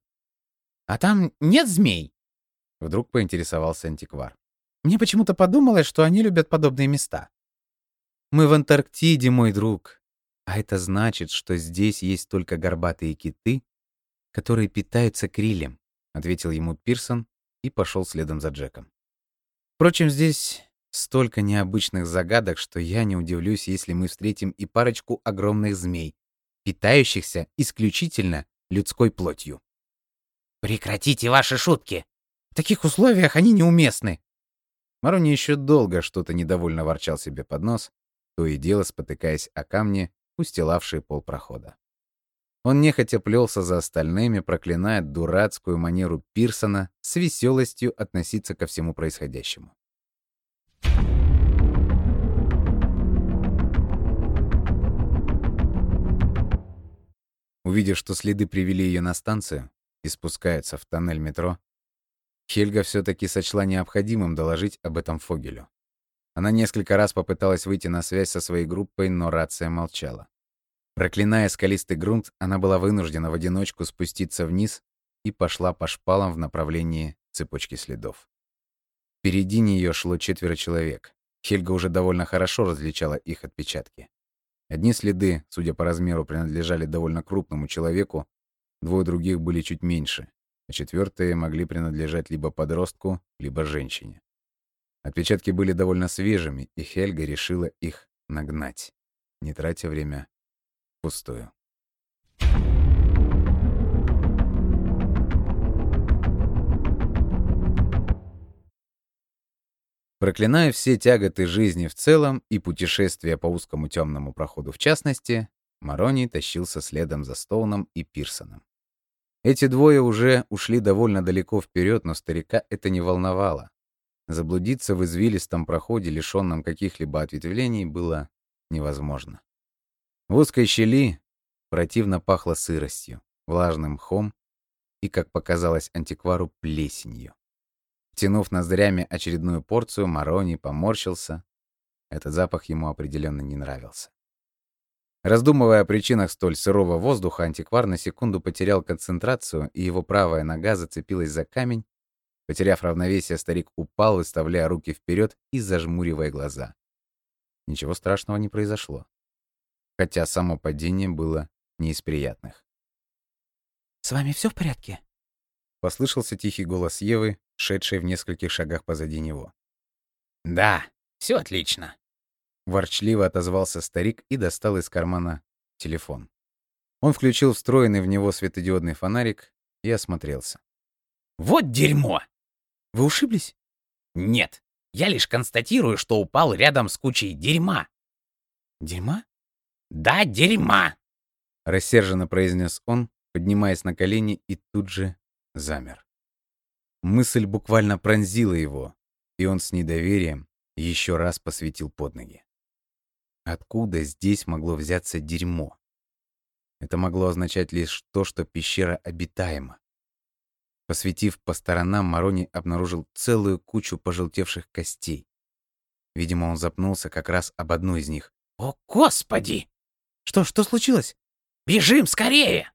«А там нет змей?» Вдруг поинтересовался антиквар. «Мне почему-то подумалось, что они любят подобные места». «Мы в Антарктиде, мой друг. А это значит, что здесь есть только горбатые киты, которые питаются крилем», ответил ему Пирсон и пошел следом за Джеком. Впрочем, здесь столько необычных загадок, что я не удивлюсь, если мы встретим и парочку огромных змей, питающихся исключительно людской плотью. «Прекратите ваши шутки! В таких условиях они неуместны!» Марони еще долго что-то недовольно ворчал себе под нос, то и дело спотыкаясь о камни, устилавшие пол прохода. Он нехотя плелся за остальными, проклиная дурацкую манеру Пирсона с веселостью относиться ко всему происходящему. Увидев, что следы привели ее на станцию и спускаются в тоннель метро, Хельга все-таки сочла необходимым доложить об этом Фогелю. Она несколько раз попыталась выйти на связь со своей группой, но рация молчала. Проклиная скалистый грунт, она была вынуждена в одиночку спуститься вниз и пошла по шпалам в направлении цепочки следов. Впереди нее шло четверо человек. Хельга уже довольно хорошо различала их отпечатки. Одни следы, судя по размеру, принадлежали довольно крупному человеку, двое других были чуть меньше, а четвертые могли принадлежать либо подростку, либо женщине. Отпечатки были довольно свежими, и Хельга решила их нагнать, не тратя время впустую. Проклиная все тяготы жизни в целом и путешествия по узкому темному проходу в частности, Марони тащился следом за Стоуном и Пирсоном. Эти двое уже ушли довольно далеко вперед, но старика это не волновало. Заблудиться в извилистом проходе, лишенном каких-либо ответвлений, было невозможно. В узкой щели противно пахло сыростью, влажным мхом и, как показалось антиквару, плесенью. Тянув ноздрями очередную порцию, Марони поморщился. Этот запах ему определенно не нравился. Раздумывая о причинах столь сырого воздуха, антиквар на секунду потерял концентрацию, и его правая нога зацепилась за камень, Потеряв равновесие, старик упал, выставляя руки вперед и зажмуривая глаза. Ничего страшного не произошло. Хотя само падение было не из приятных. «С вами все в порядке?» Послышался тихий голос Евы, шедшей в нескольких шагах позади него. «Да, все отлично», Ворчливо отозвался старик и достал из кармана телефон. Он включил встроенный в него светодиодный фонарик и осмотрелся. «Вот дерьмо!» «Вы ушиблись?» «Нет, я лишь констатирую, что упал рядом с кучей дерьма». «Дерьма?» «Да, дерьма!» Рассерженно произнес он, поднимаясь на колени и тут же замер. Мысль буквально пронзила его, и он с недоверием еще раз посветил под ноги. Откуда здесь могло взяться дерьмо? Это могло означать лишь то, что пещера обитаема. Посветив по сторонам, Марони обнаружил целую кучу пожелтевших костей. Видимо, он запнулся как раз об одну из них. «О, Господи!» «Что, что случилось?» «Бежим скорее!»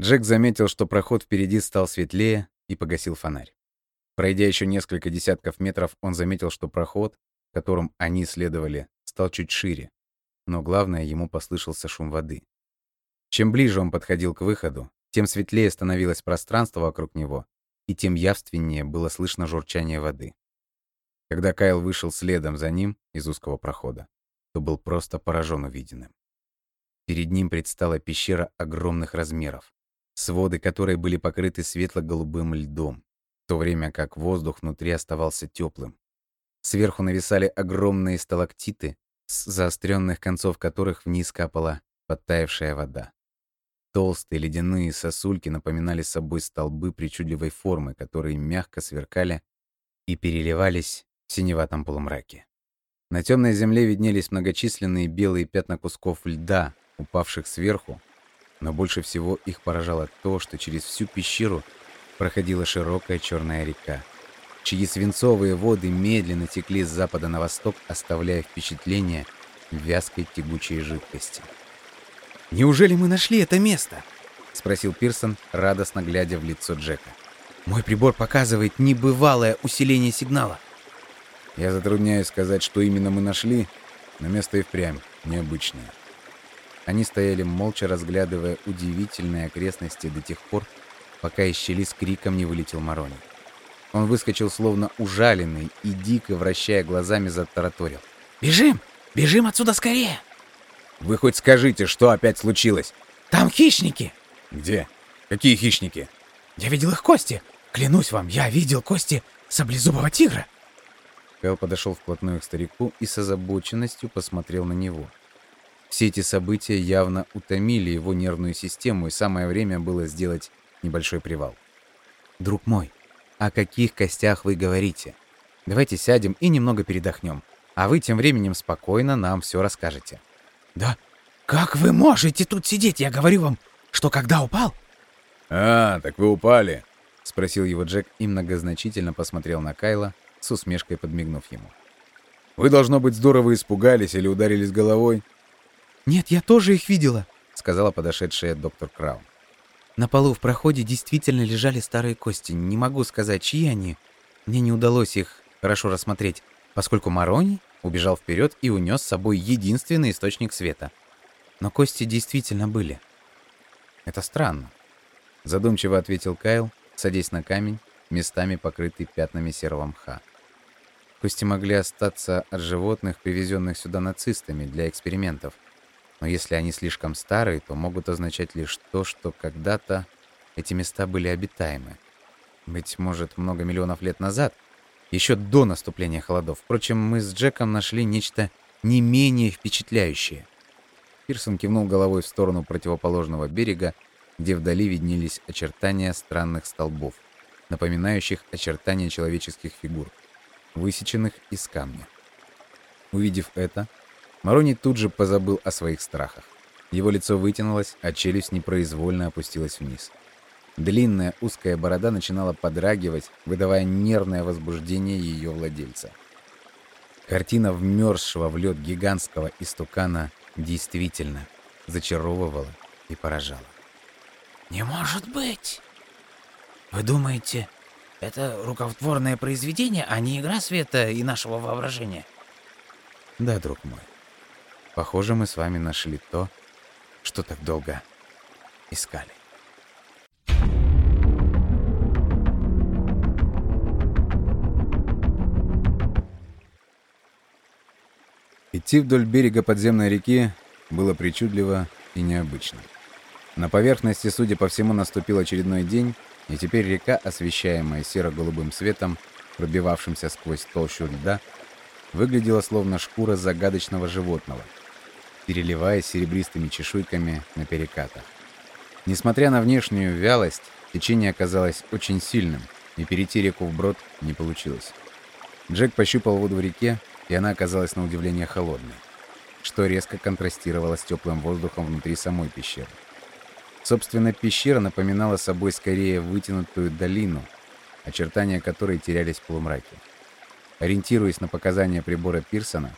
Джек заметил, что проход впереди стал светлее, и погасил фонарь. Пройдя еще несколько десятков метров, он заметил, что проход, которым они следовали, стал чуть шире. Но главное, ему послышался шум воды. Чем ближе он подходил к выходу, тем светлее становилось пространство вокруг него, и тем явственнее было слышно журчание воды. Когда Кайл вышел следом за ним из узкого прохода, то был просто поражен увиденным. Перед ним предстала пещера огромных размеров своды которой были покрыты светло-голубым льдом, в то время как воздух внутри оставался теплым. Сверху нависали огромные сталактиты, с заостренных концов которых вниз капала подтаявшая вода. Толстые ледяные сосульки напоминали собой столбы причудливой формы, которые мягко сверкали и переливались в синеватом полумраке. На темной земле виднелись многочисленные белые пятна кусков льда, упавших сверху но больше всего их поражало то, что через всю пещеру проходила широкая черная река, чьи свинцовые воды медленно текли с запада на восток, оставляя впечатление вязкой тягучей жидкости. «Неужели мы нашли это место?» — спросил Пирсон, радостно глядя в лицо Джека. «Мой прибор показывает небывалое усиление сигнала». «Я затрудняюсь сказать, что именно мы нашли, но место и впрямь необычное. Они стояли молча, разглядывая удивительные окрестности до тех пор, пока из щели с криком не вылетел Марони. Он выскочил словно ужаленный и, дико вращая глазами, затараторил. «Бежим! Бежим отсюда скорее!» «Вы хоть скажите, что опять случилось?» «Там хищники!» «Где? Какие хищники?» «Я видел их кости! Клянусь вам, я видел кости саблезубого тигра!» Кэл подошел вплотную к старику и с озабоченностью посмотрел на него. Все эти события явно утомили его нервную систему, и самое время было сделать небольшой привал. «Друг мой, о каких костях вы говорите? Давайте сядем и немного передохнем, а вы тем временем спокойно нам все расскажете». «Да как вы можете тут сидеть? Я говорю вам, что когда упал...» «А, так вы упали», — спросил его Джек и многозначительно посмотрел на Кайла, с усмешкой подмигнув ему. «Вы, должно быть, здорово испугались или ударились головой?» «Нет, я тоже их видела», — сказала подошедшая доктор Краун. «На полу в проходе действительно лежали старые кости. Не могу сказать, чьи они. Мне не удалось их хорошо рассмотреть, поскольку Марони убежал вперед и унес с собой единственный источник света. Но кости действительно были. Это странно. Задумчиво ответил Кайл, садясь на камень, местами покрытый пятнами серого мха. Кости могли остаться от животных, привезенных сюда нацистами для экспериментов — но если они слишком старые, то могут означать лишь то, что когда-то эти места были обитаемы. Быть может, много миллионов лет назад, еще до наступления холодов. Впрочем, мы с Джеком нашли нечто не менее впечатляющее. Пирсон кивнул головой в сторону противоположного берега, где вдали виднелись очертания странных столбов, напоминающих очертания человеческих фигур, высеченных из камня. Увидев это, Марони тут же позабыл о своих страхах. Его лицо вытянулось, а челюсть непроизвольно опустилась вниз. Длинная узкая борода начинала подрагивать, выдавая нервное возбуждение ее владельца. Картина вмерзшего в лед гигантского истукана действительно зачаровывало и поражало. «Не может быть! Вы думаете, это рукотворное произведение, а не игра света и нашего воображения?» «Да, друг мой. Похоже, мы с вами нашли то, что так долго искали». Идти вдоль берега подземной реки было причудливо и необычно. На поверхности, судя по всему, наступил очередной день, и теперь река, освещаемая серо-голубым светом, пробивавшимся сквозь толщу льда, выглядела словно шкура загадочного животного, переливаясь серебристыми чешуйками на перекатах. Несмотря на внешнюю вялость, течение оказалось очень сильным, и перейти реку вброд не получилось. Джек пощупал воду в реке, и она оказалась на удивление холодной, что резко контрастировало с теплым воздухом внутри самой пещеры. Собственно, пещера напоминала собой скорее вытянутую долину, очертания которой терялись в полумраке. Ориентируясь на показания прибора Пирсона,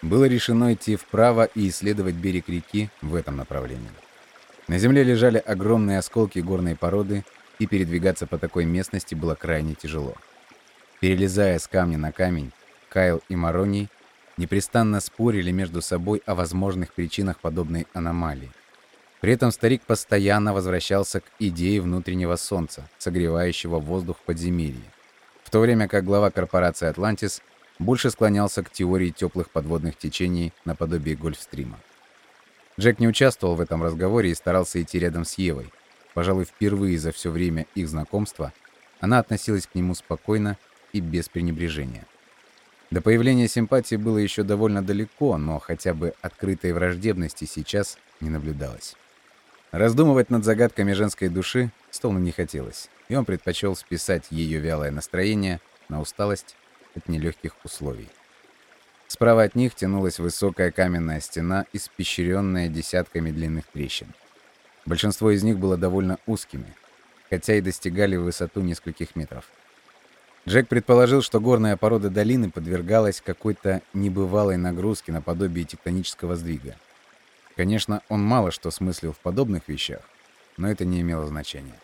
было решено идти вправо и исследовать берег реки в этом направлении. На земле лежали огромные осколки горной породы, и передвигаться по такой местности было крайне тяжело. Перелезая с камня на камень, Кайл и Мароний непрестанно спорили между собой о возможных причинах подобной аномалии. При этом старик постоянно возвращался к идее внутреннего солнца, согревающего воздух в подземелье, в то время как глава корпорации «Атлантис» больше склонялся к теории теплых подводных течений наподобие Гольфстрима. Джек не участвовал в этом разговоре и старался идти рядом с Евой. Пожалуй, впервые за все время их знакомства она относилась к нему спокойно и без пренебрежения. До появления симпатии было еще довольно далеко, но хотя бы открытой враждебности сейчас не наблюдалось. Раздумывать над загадками женской души Стоуну не хотелось, и он предпочел списать ее вялое настроение на усталость от нелегких условий. Справа от них тянулась высокая каменная стена, испещренная десятками длинных трещин. Большинство из них было довольно узкими, хотя и достигали высоту нескольких метров. Джек предположил, что горная порода долины подвергалась какой-то небывалой нагрузке наподобие тектонического сдвига. Конечно, он мало что смыслил в подобных вещах, но это не имело значения.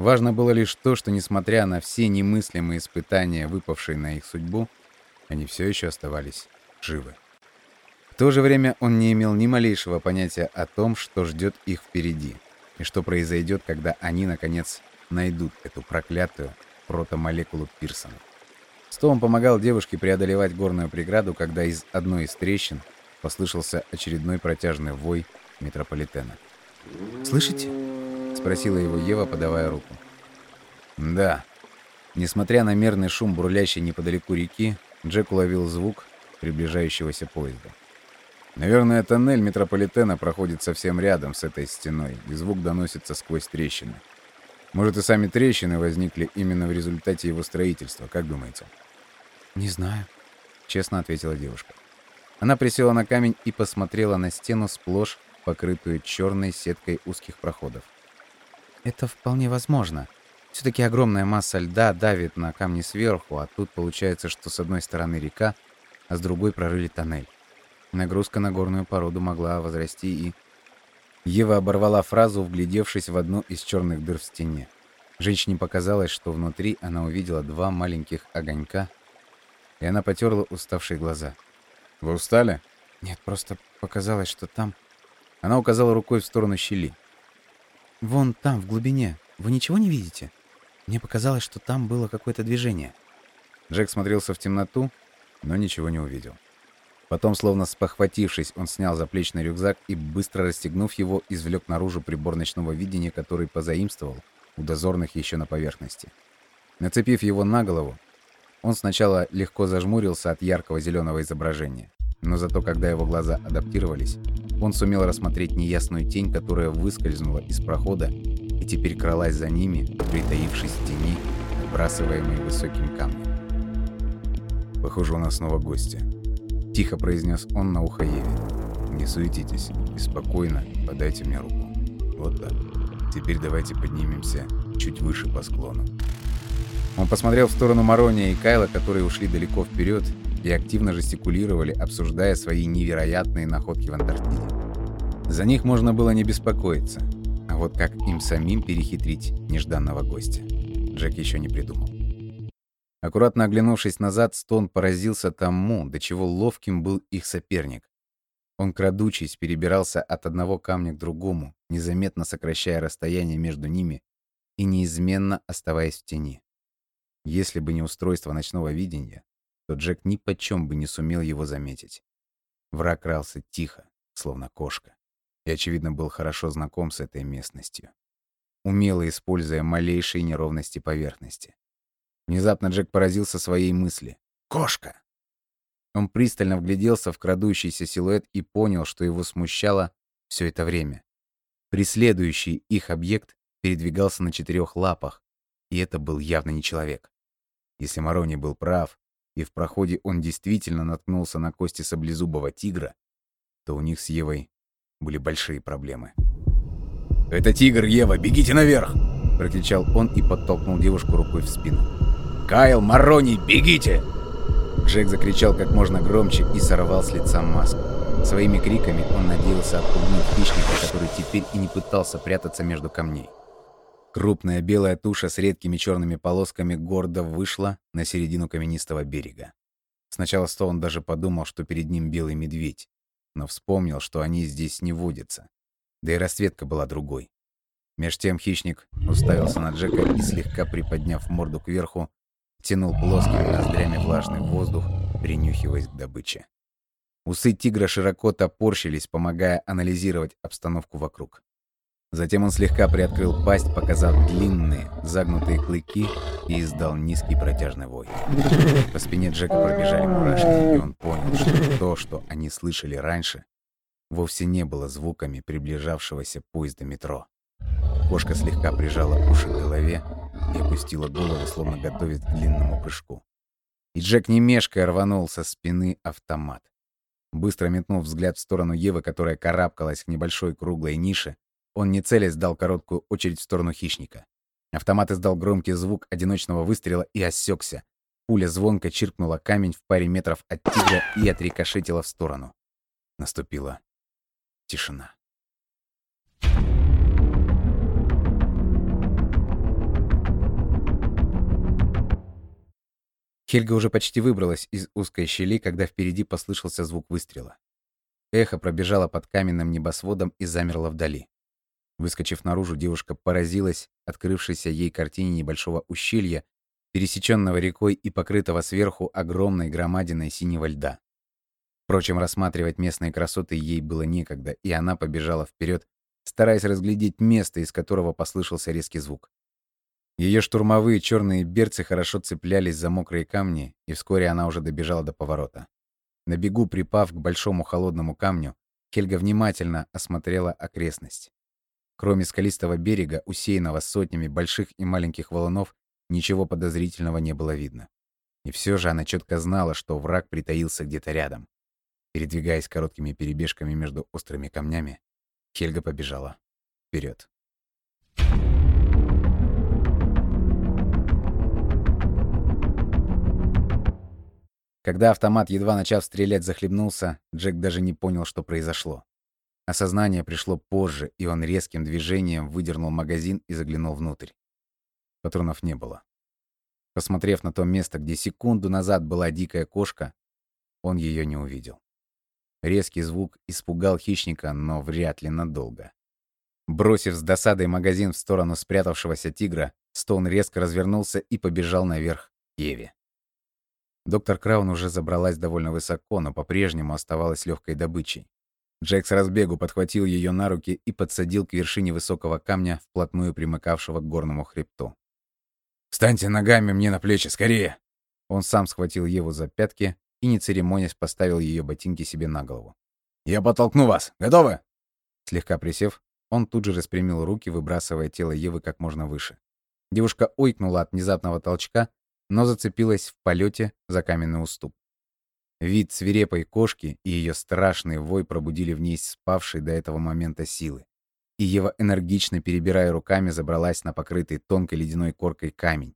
Важно было лишь то, что, несмотря на все немыслимые испытания, выпавшие на их судьбу, они все еще оставались живы. В то же время он не имел ни малейшего понятия о том, что ждет их впереди, и что произойдет, когда они, наконец, найдут эту проклятую, протомолекулу Пирсона. Стоун помогал девушке преодолевать горную преграду, когда из одной из трещин послышался очередной протяжный вой метрополитена. «Слышите?» — спросила его Ева, подавая руку. «Да». Несмотря на мерный шум, бурлящий неподалеку реки, Джек уловил звук приближающегося поезда. Наверное, тоннель метрополитена проходит совсем рядом с этой стеной, и звук доносится сквозь трещины. Может, и сами трещины возникли именно в результате его строительства, как думаете? Не знаю, честно ответила девушка. Она присела на камень и посмотрела на стену сплошь покрытую черной сеткой узких проходов. Это вполне возможно. все таки огромная масса льда давит на камни сверху, а тут получается, что с одной стороны река, а с другой прорыли тоннель. Нагрузка на горную породу могла возрасти и Ева оборвала фразу, вглядевшись в одну из черных дыр в стене. Женщине показалось, что внутри она увидела два маленьких огонька, и она потерла уставшие глаза. «Вы устали?» «Нет, просто показалось, что там...» Она указала рукой в сторону щели. «Вон там, в глубине. Вы ничего не видите? Мне показалось, что там было какое-то движение». Джек смотрелся в темноту, но ничего не увидел. Потом, словно спохватившись, он снял заплечный рюкзак и, быстро расстегнув его, извлек наружу прибор ночного видения, который позаимствовал у дозорных еще на поверхности. Нацепив его на голову, он сначала легко зажмурился от яркого зеленого изображения, но зато когда его глаза адаптировались, он сумел рассмотреть неясную тень, которая выскользнула из прохода и теперь кралась за ними, притаившись в тени, отбрасываемой высоким камнем. «Похоже, у нас снова гости», Тихо произнес он на ухо Еве. «Не суетитесь и спокойно подайте мне руку. Вот так. Теперь давайте поднимемся чуть выше по склону». Он посмотрел в сторону Марония и Кайла, которые ушли далеко вперед и активно жестикулировали, обсуждая свои невероятные находки в Антарктиде. За них можно было не беспокоиться. А вот как им самим перехитрить нежданного гостя, Джек еще не придумал. Аккуратно оглянувшись назад, Стон поразился тому, до чего ловким был их соперник. Он, крадучись, перебирался от одного камня к другому, незаметно сокращая расстояние между ними и неизменно оставаясь в тени. Если бы не устройство ночного видения, то Джек ни почем бы не сумел его заметить. Враг крался тихо, словно кошка, и, очевидно, был хорошо знаком с этой местностью, умело используя малейшие неровности поверхности. Внезапно Джек поразился своей мысли. «Кошка!» Он пристально вгляделся в крадущийся силуэт и понял, что его смущало все это время. Преследующий их объект передвигался на четырех лапах, и это был явно не человек. Если Марони был прав, и в проходе он действительно наткнулся на кости саблезубого тигра, то у них с Евой были большие проблемы. «Это тигр, Ева, бегите наверх!» — прокричал он и подтолкнул девушку рукой в спину. «Кайл, Марони, бегите!» Джек закричал как можно громче и сорвал с лица маску. Своими криками он надеялся отпугнуть хищника, который теперь и не пытался прятаться между камней. Крупная белая туша с редкими черными полосками гордо вышла на середину каменистого берега. Сначала Стоун даже подумал, что перед ним белый медведь, но вспомнил, что они здесь не водятся. Да и расцветка была другой. Меж тем хищник уставился на Джека и, слегка приподняв морду кверху, тянул плоскими ноздрями влажный воздух, принюхиваясь к добыче. Усы тигра широко топорщились, помогая анализировать обстановку вокруг. Затем он слегка приоткрыл пасть, показав длинные, загнутые клыки и издал низкий протяжный вой. По спине Джека пробежали мурашки, и он понял, что то, что они слышали раньше, вовсе не было звуками приближавшегося поезда метро. Кошка слегка прижала уши к голове и опустила голову, словно готовясь к длинному прыжку. И Джек не мешкая рванул со спины автомат. Быстро метнув взгляд в сторону Евы, которая карабкалась к небольшой круглой нише, он не целясь дал короткую очередь в сторону хищника. Автомат издал громкий звук одиночного выстрела и осекся. Пуля звонко чиркнула камень в паре метров от тигра и отрикошетила в сторону. Наступила тишина. Хельга уже почти выбралась из узкой щели, когда впереди послышался звук выстрела. Эхо пробежало под каменным небосводом и замерло вдали. Выскочив наружу, девушка поразилась открывшейся ей картине небольшого ущелья, пересеченного рекой и покрытого сверху огромной громадиной синего льда. Впрочем, рассматривать местные красоты ей было некогда, и она побежала вперед, стараясь разглядеть место, из которого послышался резкий звук. Ее штурмовые черные берцы хорошо цеплялись за мокрые камни, и вскоре она уже добежала до поворота. На бегу, припав к большому холодному камню, Хельга внимательно осмотрела окрестность. Кроме скалистого берега, усеянного сотнями больших и маленьких валунов, ничего подозрительного не было видно. И все же она четко знала, что враг притаился где-то рядом. Передвигаясь короткими перебежками между острыми камнями, Хельга побежала вперед. Когда автомат, едва начав стрелять, захлебнулся, Джек даже не понял, что произошло. Осознание пришло позже, и он резким движением выдернул магазин и заглянул внутрь. Патронов не было. Посмотрев на то место, где секунду назад была дикая кошка, он ее не увидел. Резкий звук испугал хищника, но вряд ли надолго. Бросив с досадой магазин в сторону спрятавшегося тигра, Стоун резко развернулся и побежал наверх к Еве. Доктор Краун уже забралась довольно высоко, но по-прежнему оставалась легкой добычей. Джек с разбегу подхватил ее на руки и подсадил к вершине высокого камня, вплотную примыкавшего к горному хребту. «Встаньте ногами мне на плечи, скорее!» Он сам схватил Еву за пятки и, не церемонясь, поставил ее ботинки себе на голову. «Я подтолкну вас! Готовы?» Слегка присев, он тут же распрямил руки, выбрасывая тело Евы как можно выше. Девушка ойкнула от внезапного толчка, но зацепилась в полете за каменный уступ. Вид свирепой кошки и ее страшный вой пробудили в ней спавшие до этого момента силы. И Ева, энергично перебирая руками, забралась на покрытый тонкой ледяной коркой камень.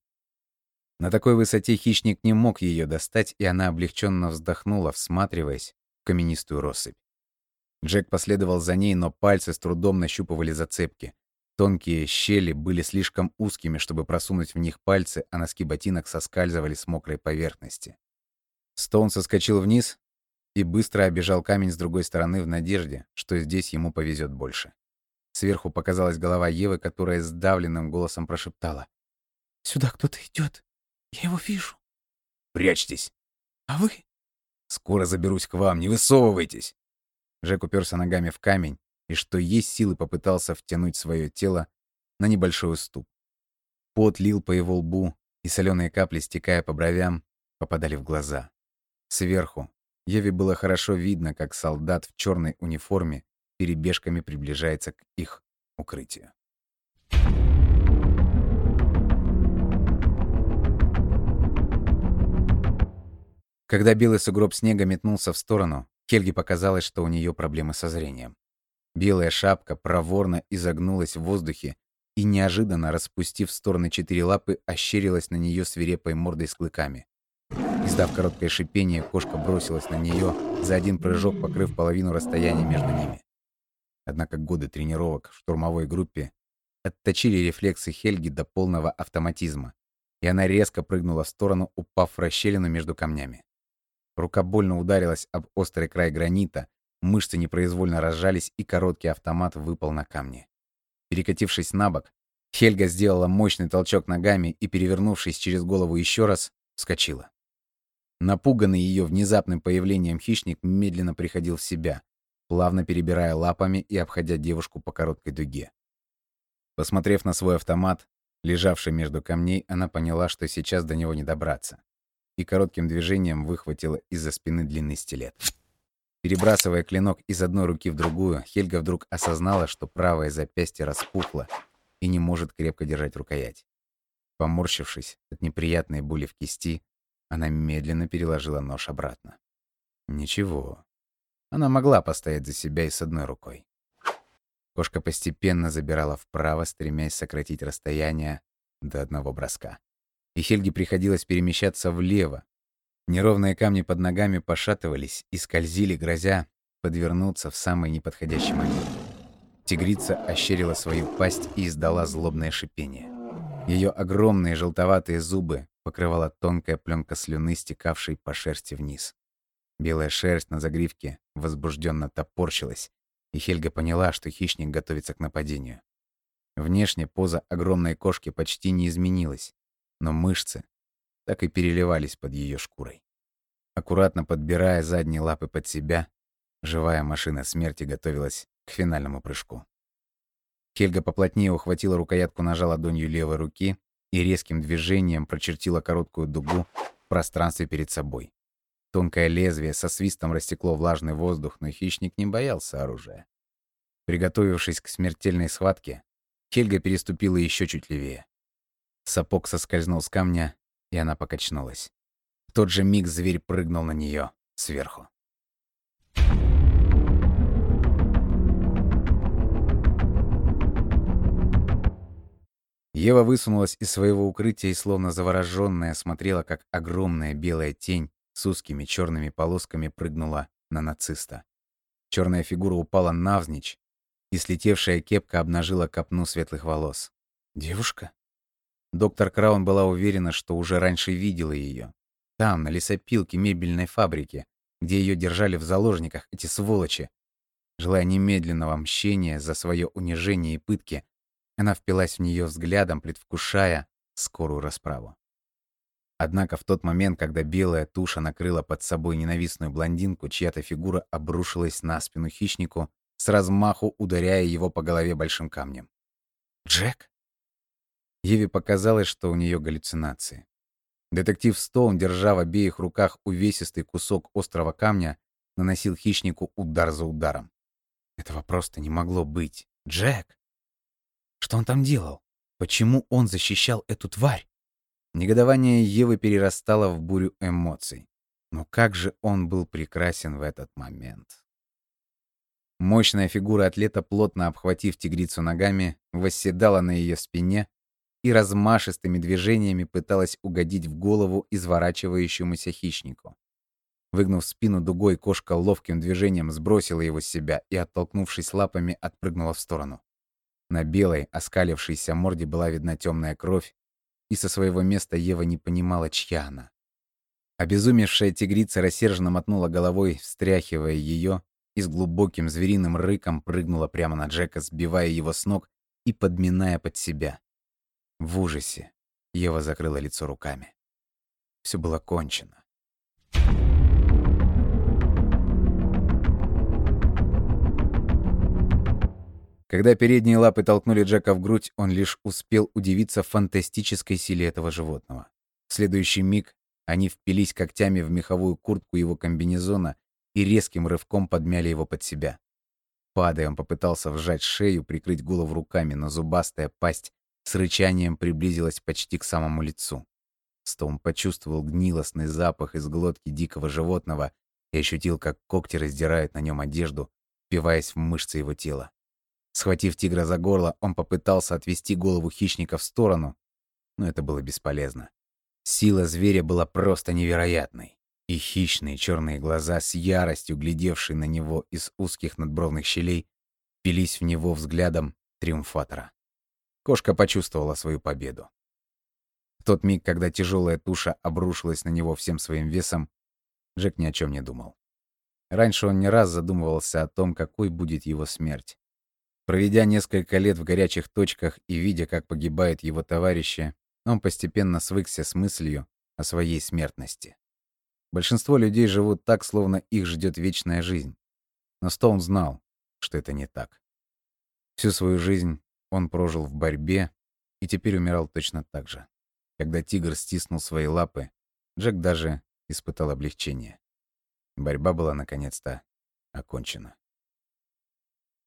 На такой высоте хищник не мог ее достать, и она облегченно вздохнула, всматриваясь в каменистую россыпь. Джек последовал за ней, но пальцы с трудом нащупывали зацепки. Тонкие щели были слишком узкими, чтобы просунуть в них пальцы, а носки ботинок соскальзывали с мокрой поверхности. Стоун соскочил вниз и быстро обежал камень с другой стороны в надежде, что здесь ему повезет больше. Сверху показалась голова Евы, которая сдавленным голосом прошептала. «Сюда кто-то идет. Я его вижу». «Прячьтесь». «А вы?» «Скоро заберусь к вам, не высовывайтесь». Джек уперся ногами в камень и, что есть силы, попытался втянуть свое тело на небольшой уступ. Пот лил по его лбу, и соленые капли, стекая по бровям, попадали в глаза. Сверху Еве было хорошо видно, как солдат в черной униформе перебежками приближается к их укрытию. Когда белый сугроб снега метнулся в сторону, Хельге показалось, что у нее проблемы со зрением. Белая шапка проворно изогнулась в воздухе и, неожиданно распустив в стороны четыре лапы, ощерилась на нее свирепой мордой с клыками. Издав короткое шипение, кошка бросилась на нее, за один прыжок покрыв половину расстояния между ними. Однако годы тренировок в штурмовой группе отточили рефлексы Хельги до полного автоматизма, и она резко прыгнула в сторону, упав в расщелину между камнями. Рука больно ударилась об острый край гранита, мышцы непроизвольно разжались, и короткий автомат выпал на камни. Перекатившись на бок, Хельга сделала мощный толчок ногами и, перевернувшись через голову еще раз, вскочила. Напуганный ее внезапным появлением хищник медленно приходил в себя, плавно перебирая лапами и обходя девушку по короткой дуге. Посмотрев на свой автомат, лежавший между камней, она поняла, что сейчас до него не добраться и коротким движением выхватила из-за спины длинный стилет. Перебрасывая клинок из одной руки в другую, Хельга вдруг осознала, что правое запястье распухло и не может крепко держать рукоять. Поморщившись от неприятной боли в кисти, она медленно переложила нож обратно. Ничего. Она могла постоять за себя и с одной рукой. Кошка постепенно забирала вправо, стремясь сократить расстояние до одного броска и Хельге приходилось перемещаться влево. Неровные камни под ногами пошатывались и скользили, грозя подвернуться в самый неподходящий момент. Тигрица ощерила свою пасть и издала злобное шипение. Ее огромные желтоватые зубы покрывала тонкая пленка слюны, стекавшей по шерсти вниз. Белая шерсть на загривке возбужденно топорщилась, и Хельга поняла, что хищник готовится к нападению. Внешне поза огромной кошки почти не изменилась, но мышцы так и переливались под ее шкурой. Аккуратно подбирая задние лапы под себя, живая машина смерти готовилась к финальному прыжку. Хельга поплотнее ухватила рукоятку ножа ладонью левой руки и резким движением прочертила короткую дугу в пространстве перед собой. Тонкое лезвие со свистом растекло влажный воздух, но хищник не боялся оружия. Приготовившись к смертельной схватке, Хельга переступила еще чуть левее. Сапог соскользнул с камня, и она покачнулась. В тот же миг зверь прыгнул на нее сверху. Ева высунулась из своего укрытия и, словно завороженная, смотрела, как огромная белая тень с узкими черными полосками прыгнула на нациста. Черная фигура упала навзничь, и слетевшая кепка обнажила копну светлых волос. «Девушка?» Доктор Краун была уверена, что уже раньше видела ее. Там, на лесопилке мебельной фабрики, где ее держали в заложниках эти сволочи. Желая немедленного мщения за свое унижение и пытки, она впилась в нее взглядом, предвкушая скорую расправу. Однако в тот момент, когда белая туша накрыла под собой ненавистную блондинку, чья-то фигура обрушилась на спину хищнику, с размаху ударяя его по голове большим камнем. «Джек?» Еве показалось, что у нее галлюцинации. Детектив Стоун, держа в обеих руках увесистый кусок острого камня, наносил хищнику удар за ударом. Этого просто не могло быть. Джек! Что он там делал? Почему он защищал эту тварь? Негодование Евы перерастало в бурю эмоций. Но как же он был прекрасен в этот момент. Мощная фигура атлета, плотно обхватив тигрицу ногами, восседала на ее спине, и размашистыми движениями пыталась угодить в голову изворачивающемуся хищнику. Выгнув спину дугой, кошка ловким движением сбросила его с себя и, оттолкнувшись лапами, отпрыгнула в сторону. На белой, оскалившейся морде была видна темная кровь, и со своего места Ева не понимала, чья она. Обезумевшая тигрица рассерженно мотнула головой, встряхивая ее, и с глубоким звериным рыком прыгнула прямо на Джека, сбивая его с ног и подминая под себя. В ужасе Ева закрыла лицо руками. Все было кончено. Когда передние лапы толкнули Джека в грудь, он лишь успел удивиться фантастической силе этого животного. В следующий миг они впились когтями в меховую куртку его комбинезона и резким рывком подмяли его под себя. Падая, он попытался вжать шею, прикрыть голову руками, но зубастая пасть с рычанием приблизилась почти к самому лицу. Стоун почувствовал гнилостный запах из глотки дикого животного и ощутил, как когти раздирают на нем одежду, впиваясь в мышцы его тела. Схватив тигра за горло, он попытался отвести голову хищника в сторону, но это было бесполезно. Сила зверя была просто невероятной, и хищные черные глаза с яростью, глядевшие на него из узких надбровных щелей, пились в него взглядом триумфатора. Кошка почувствовала свою победу. В тот миг, когда тяжелая туша обрушилась на него всем своим весом, Джек ни о чем не думал. Раньше он не раз задумывался о том, какой будет его смерть. Проведя несколько лет в горячих точках и видя, как погибают его товарищи, он постепенно свыкся с мыслью о своей смертности. Большинство людей живут так, словно их ждет вечная жизнь. Но Стоун знал, что это не так. Всю свою жизнь он прожил в борьбе и теперь умирал точно так же. Когда тигр стиснул свои лапы, Джек даже испытал облегчение. Борьба была наконец-то окончена.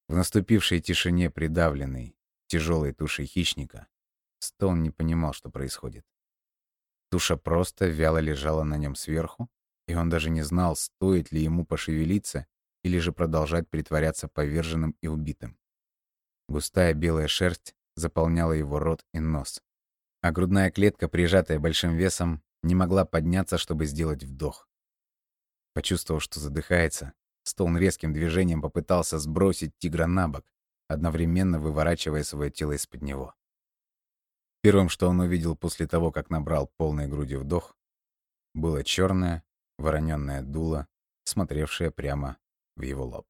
В наступившей тишине придавленной, тяжелой тушей хищника, Стоун не понимал, что происходит. Туша просто вяло лежала на нем сверху, и он даже не знал, стоит ли ему пошевелиться или же продолжать притворяться поверженным и убитым. Густая белая шерсть заполняла его рот и нос, а грудная клетка, прижатая большим весом, не могла подняться, чтобы сделать вдох. Почувствовав, что задыхается, Стоун резким движением попытался сбросить тигра на бок, одновременно выворачивая свое тело из-под него. Первым, что он увидел после того, как набрал полной грудью вдох, было черное, вороненное дуло, смотревшее прямо в его лоб.